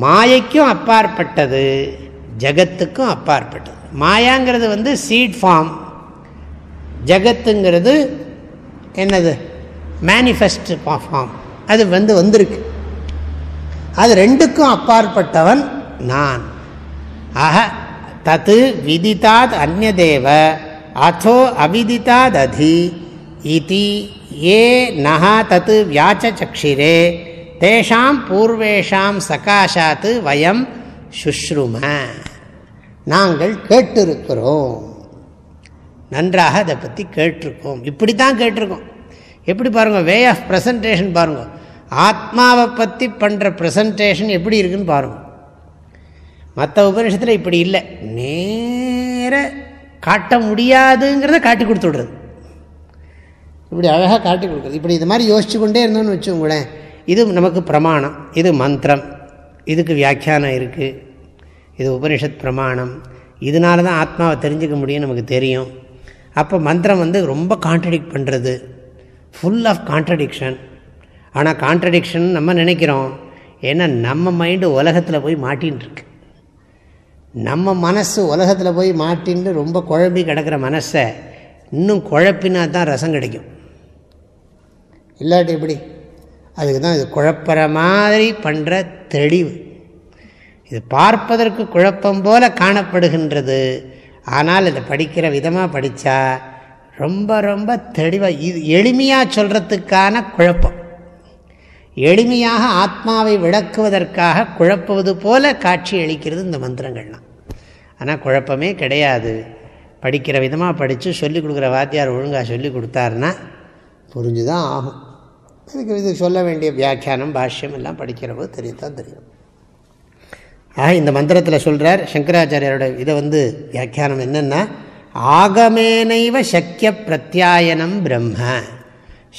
மாயைக்கும் அப்பாற்பட்டது ஜகத்துக்கும் அப்பாற்பட்டது. மாயாங்கிறது வந்து சீட் ஃபார்ம் ஜகத்துங்கிறது என்னது? மேனிஃபெஸ்ட் ஃபார்ம் அது வந்து வந்திருக்கு. அது ரெண்டுக்கும் அப்பாற்பட்டவன் நான். ஆக தத்து விதித்தாத் அந்நதேவ அதோ அவிதித்தாத் அதி இதி ஏ நகா தத்து வியாச்சக்ஷிரே தேஷாம் பூர்வேஷாம் சகாஷாத்து வயம் சுஷ்ரும. நாங்கள் கேட்டிருக்கிறோம். நன்றாக அதை பற்றி கேட்டிருக்கோம். இப்படி தான் கேட்டிருக்கோம். எப்படி பாருங்கள் வே ஆஃப் ப்ரெசன்டேஷன் பாருங்கள் ஆத்மாவை பற்றி பண்ணுற ப்ரெசன்டேஷன் எப்படி இருக்குன்னு பாருங்கள் மற்ற உபநிஷத்தில் இப்படி இல்லை. நேர காட்ட முடியாதுங்கிறத காட்டி கொடுத்து விடுறது. இப்படி அழகாக காட்டி கொடுக்குறது. இப்படி இது மாதிரி யோசிச்சு கொண்டே இருந்தோம்னு வச்சுக்கோங்களேன். இது நமக்கு பிரமாணம். இது மந்திரம். இதுக்கு வியாக்கியானம் இருக்குது இது உபனிஷத் பிரமாணம். இதனால தான் ஆத்மாவை தெரிஞ்சுக்க முடியும் நமக்கு தெரியும். அப்போ மந்திரம் வந்து ரொம்ப கான்ட்ரடிக்ட் பண்ணுறது ஃபுல் ஆஃப் கான்ட்ரடிக்ஷன் ஆனால் கான்ட்ரடிக்ஷன் நம்ம நினைக்கிறோம். ஏன்னா நம்ம மைண்டு உலகத்தில் போய் மாட்டின்னு இருக்கு. நம்ம மனசு உலகத்தில் போய் மாட்டின்னு ரொம்ப குழம்பி கிடக்கிற மனசை இன்னும் குழப்பினா தான் ரசம் கிடைக்கும். இல்லாட்டி எப்படி? அதுக்கு தான் இது குழப்பற மாதிரி பண்ணுற தெளிவு. இது பார்ப்பதற்கு குழப்பம் போல காணப்படுகின்றது. ஆனால் இதை படிக்கிற விதமாக படித்தா ரொம்ப ரொம்ப தெளிவாக இது எளிமையாக சொல்கிறதுக்கான குழப்பம். எளிமையாக ஆத்மாவை விளக்குவதற்காக குழப்புவது போல காட்சி அளிக்கிறது இந்த மந்திரங்கள்லாம். ஆனால் குழப்பமே கிடையாது. படிக்கிற விதமாக படித்து சொல்லிக் கொடுக்குற வாத்தியார் ஒழுங்காக சொல்லி கொடுத்தாருன்னா புரிஞ்சு தான் ஆகும். இதுக்கு இதுக்கு சொல்ல வேண்டிய வியாக்கியானம் பாஷ்யம் எல்லாம் படிக்கிறவோ தெரியத்தான் தெரியும். ஆக இந்த மந்திரத்தில் சொல்கிறார் சங்கராச்சாரியரோட இதை வந்து வியாக்கியானம் என்னென்னா ஆகமேனைவ சக்கிய பிரத்யாயனம் பிரம்ம.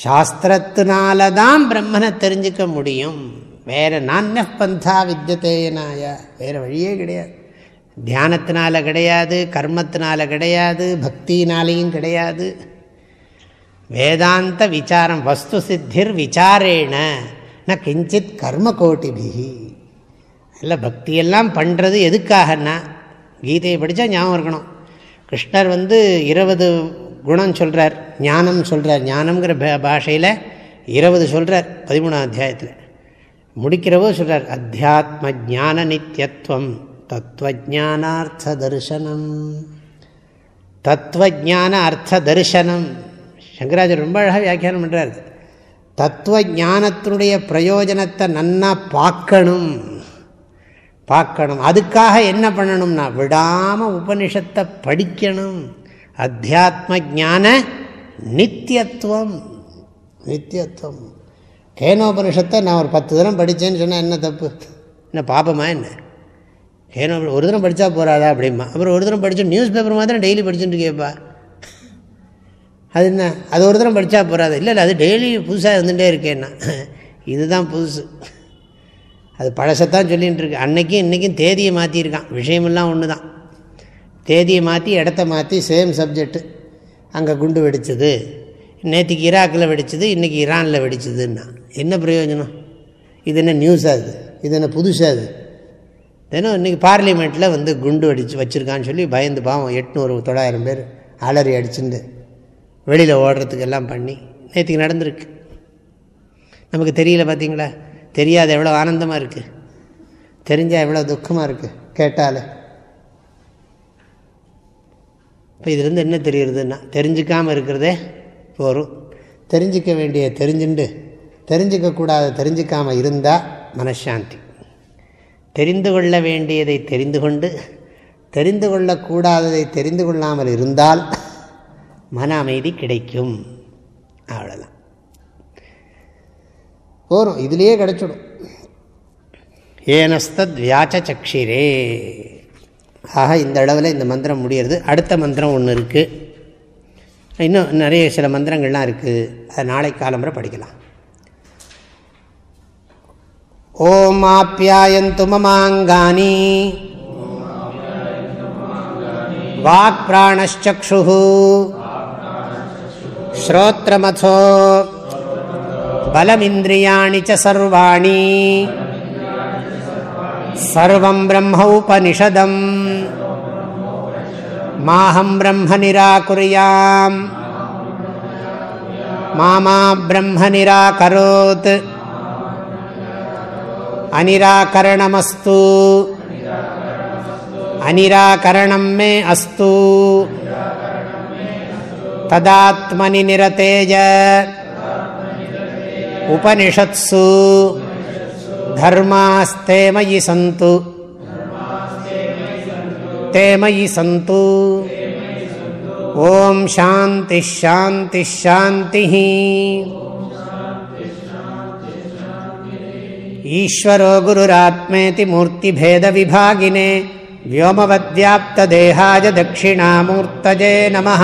சாஸ்திரத்தினால தான் பிரம்மனை தெரிஞ்சுக்க முடியும். வேறு நான்ய பந்தா வித்தியதேயனாய வேறு வழியே கிடையாது. தியானத்தினால கிடையாது கர்மத்தினால கிடையாது பக்தினாலேயும் கிடையாது. வேதாந்த விசாரம் வஸ்து சித்திர் விசாரேன ந கிஞ்சித் கர்ம கோட்டிபிகி இல்லை பக்தியெல்லாம் பண்ணுறது எதுக்காகன்னா கீதையை படித்தா ஞாபகம் இருக்கணும். கிருஷ்ணர் வந்து இருபது குணம் சொல்கிறார் ஞானம் சொல்கிறார் ஞானம்ங்கிற பாஷையில் இருபது சொல்கிறார் பதிமூணாம் அத்தியாயத்தில். முடிக்கிறவோ சொல்கிறார் அத்தியாத்ம ஜான நித்தியத்துவம் தத்துவஜானார்த்த தரிசனம். தத்துவஜான அர்த்த தரிசனம். சங்கராஜர் ரொம்ப அழகாக வியாக்கியானம் பண்ணுறார் தத்துவ ஞானத்தினுடைய பிரயோஜனத்தை நன்னா பார்க்கணும். பார்க்கணும். அதுக்காக என்ன பண்ணணும்னா விடாமல் உபனிஷத்தை படிக்கணும். அத்தியாத்ம ஜான நித்தியத்துவம். நித்தியத்துவம். கேனோபனிஷத்தை நான் ஒரு பத்து தினம் படித்தேன்னு சொன்னால் என்ன தப்பு? என்ன பாப்பமா என்ன? கேனோ ஒரு தினம் படித்தா போகிறாதா அப்படிமா? அப்புறம் ஒரு தினம் படித்து நியூஸ் பேப்பர் மாத்திரம் டெய்லி படிச்சுட்டு கேட்பா அது என்ன? அது ஒரு தரம் படித்தா போகாது இல்லை இல்லை அது டெய்லி புதுசாக இருந்துகிட்டே இருக்கேன்னா இதுதான் புதுசு. அது பழசத்தான் சொல்லிகிட்டு இருக்கு. அன்றைக்கும் இன்றைக்கும் தேதியை மாற்றியிருக்கான் விஷயமெல்லாம் ஒன்று தான் தேதியை மாற்றி இடத்த மாற்றி சேம் சப்ஜெக்டு அங்கே குண்டு வெடித்தது நேற்றுக்கு ஈராக்கில் வெடித்தது இன்றைக்கி ஈரானில் வெடிச்சதுன்னா என்ன? பிரயோஜனம்? இது என்ன நியூஸ் அது இது? என்ன புதுசாக அது தினம் இன்றைக்கி பார்லிமெண்ட்டில் வந்து குண்டு வெடிச்சு வச்சுருக்கான்னு சொல்லி பயந்து பாவம் எட்நூறு தொள்ளாயிரம் பேர் அலறி அடிச்சுட்டு வெளியில் ஓடுறதுக்கு எல்லாம் பண்ணி நேற்றுக்கு நடந்திருக்கு. நமக்கு தெரியல பார்த்தீங்களா தெரியாத எவ்வளோ ஆனந்தமாக இருக்குது தெரிஞ்சால் எவ்வளோ துக்கமாக இருக்குது கேட்டால். இப்போ இதுலேருந்து என்ன தெரியுறதுன்னா தெரிஞ்சுக்காமல் இருக்கிறதே போகும் தெரிஞ்சிக்க வேண்டிய தெரிஞ்சுண்டு தெரிஞ்சிக்கக்கூடாத தெரிஞ்சிக்காமல் இருந்தால் மனசாந்தி. தெரிந்து கொள்ள வேண்டியதை தெரிந்து கொண்டு தெரிந்து கொள்ளக்கூடாததை தெரிந்து கொள்ளாமல் இருந்தால் மன அமைதி கிடைக்கும். அவ்வளோதான் போகிறோம் இதுலேயே கிடச்சிடும். ஏனஸ்தத் வியாச்ச சக்ஷிரே. ஆக இந்த அளவில் இந்த மந்திரம் முடியறது. அடுத்த மந்திரம் ஒன்று இருக்குது இன்னும் நிறைய சில மந்திரங்கள்லாம் இருக்குது அதை நாளை காலம்பரை படிக்கலாம். ஓம் ஆப்யாயந்து மமாங்கானி. வாக் பிராணச்சு ஸ்ரோத்ரமதோ. பலமிந்திரியாணி சர்வாணி. சர்வம் பிரம்மோபனிஷதம் மாஹம் பிரம்ம நிராகுரியாம். மாமா பிரம்ம நிராகரோத். அனிராகரணமஸ்து. அனிராகரணம் மே அஸ்து. तदात्मनि निरतेज उपनिषत्सु धर्मास्ते मयि सन्तु ते मयि सन्तु ॐ शान्तिः शान्तिः शान्तिः ईश्वरो गुरुरात्मेति मूर्तिभेदविभागिने व्योमवद्व्याप्तदेहाय दक्षिणामूर्तजे नमः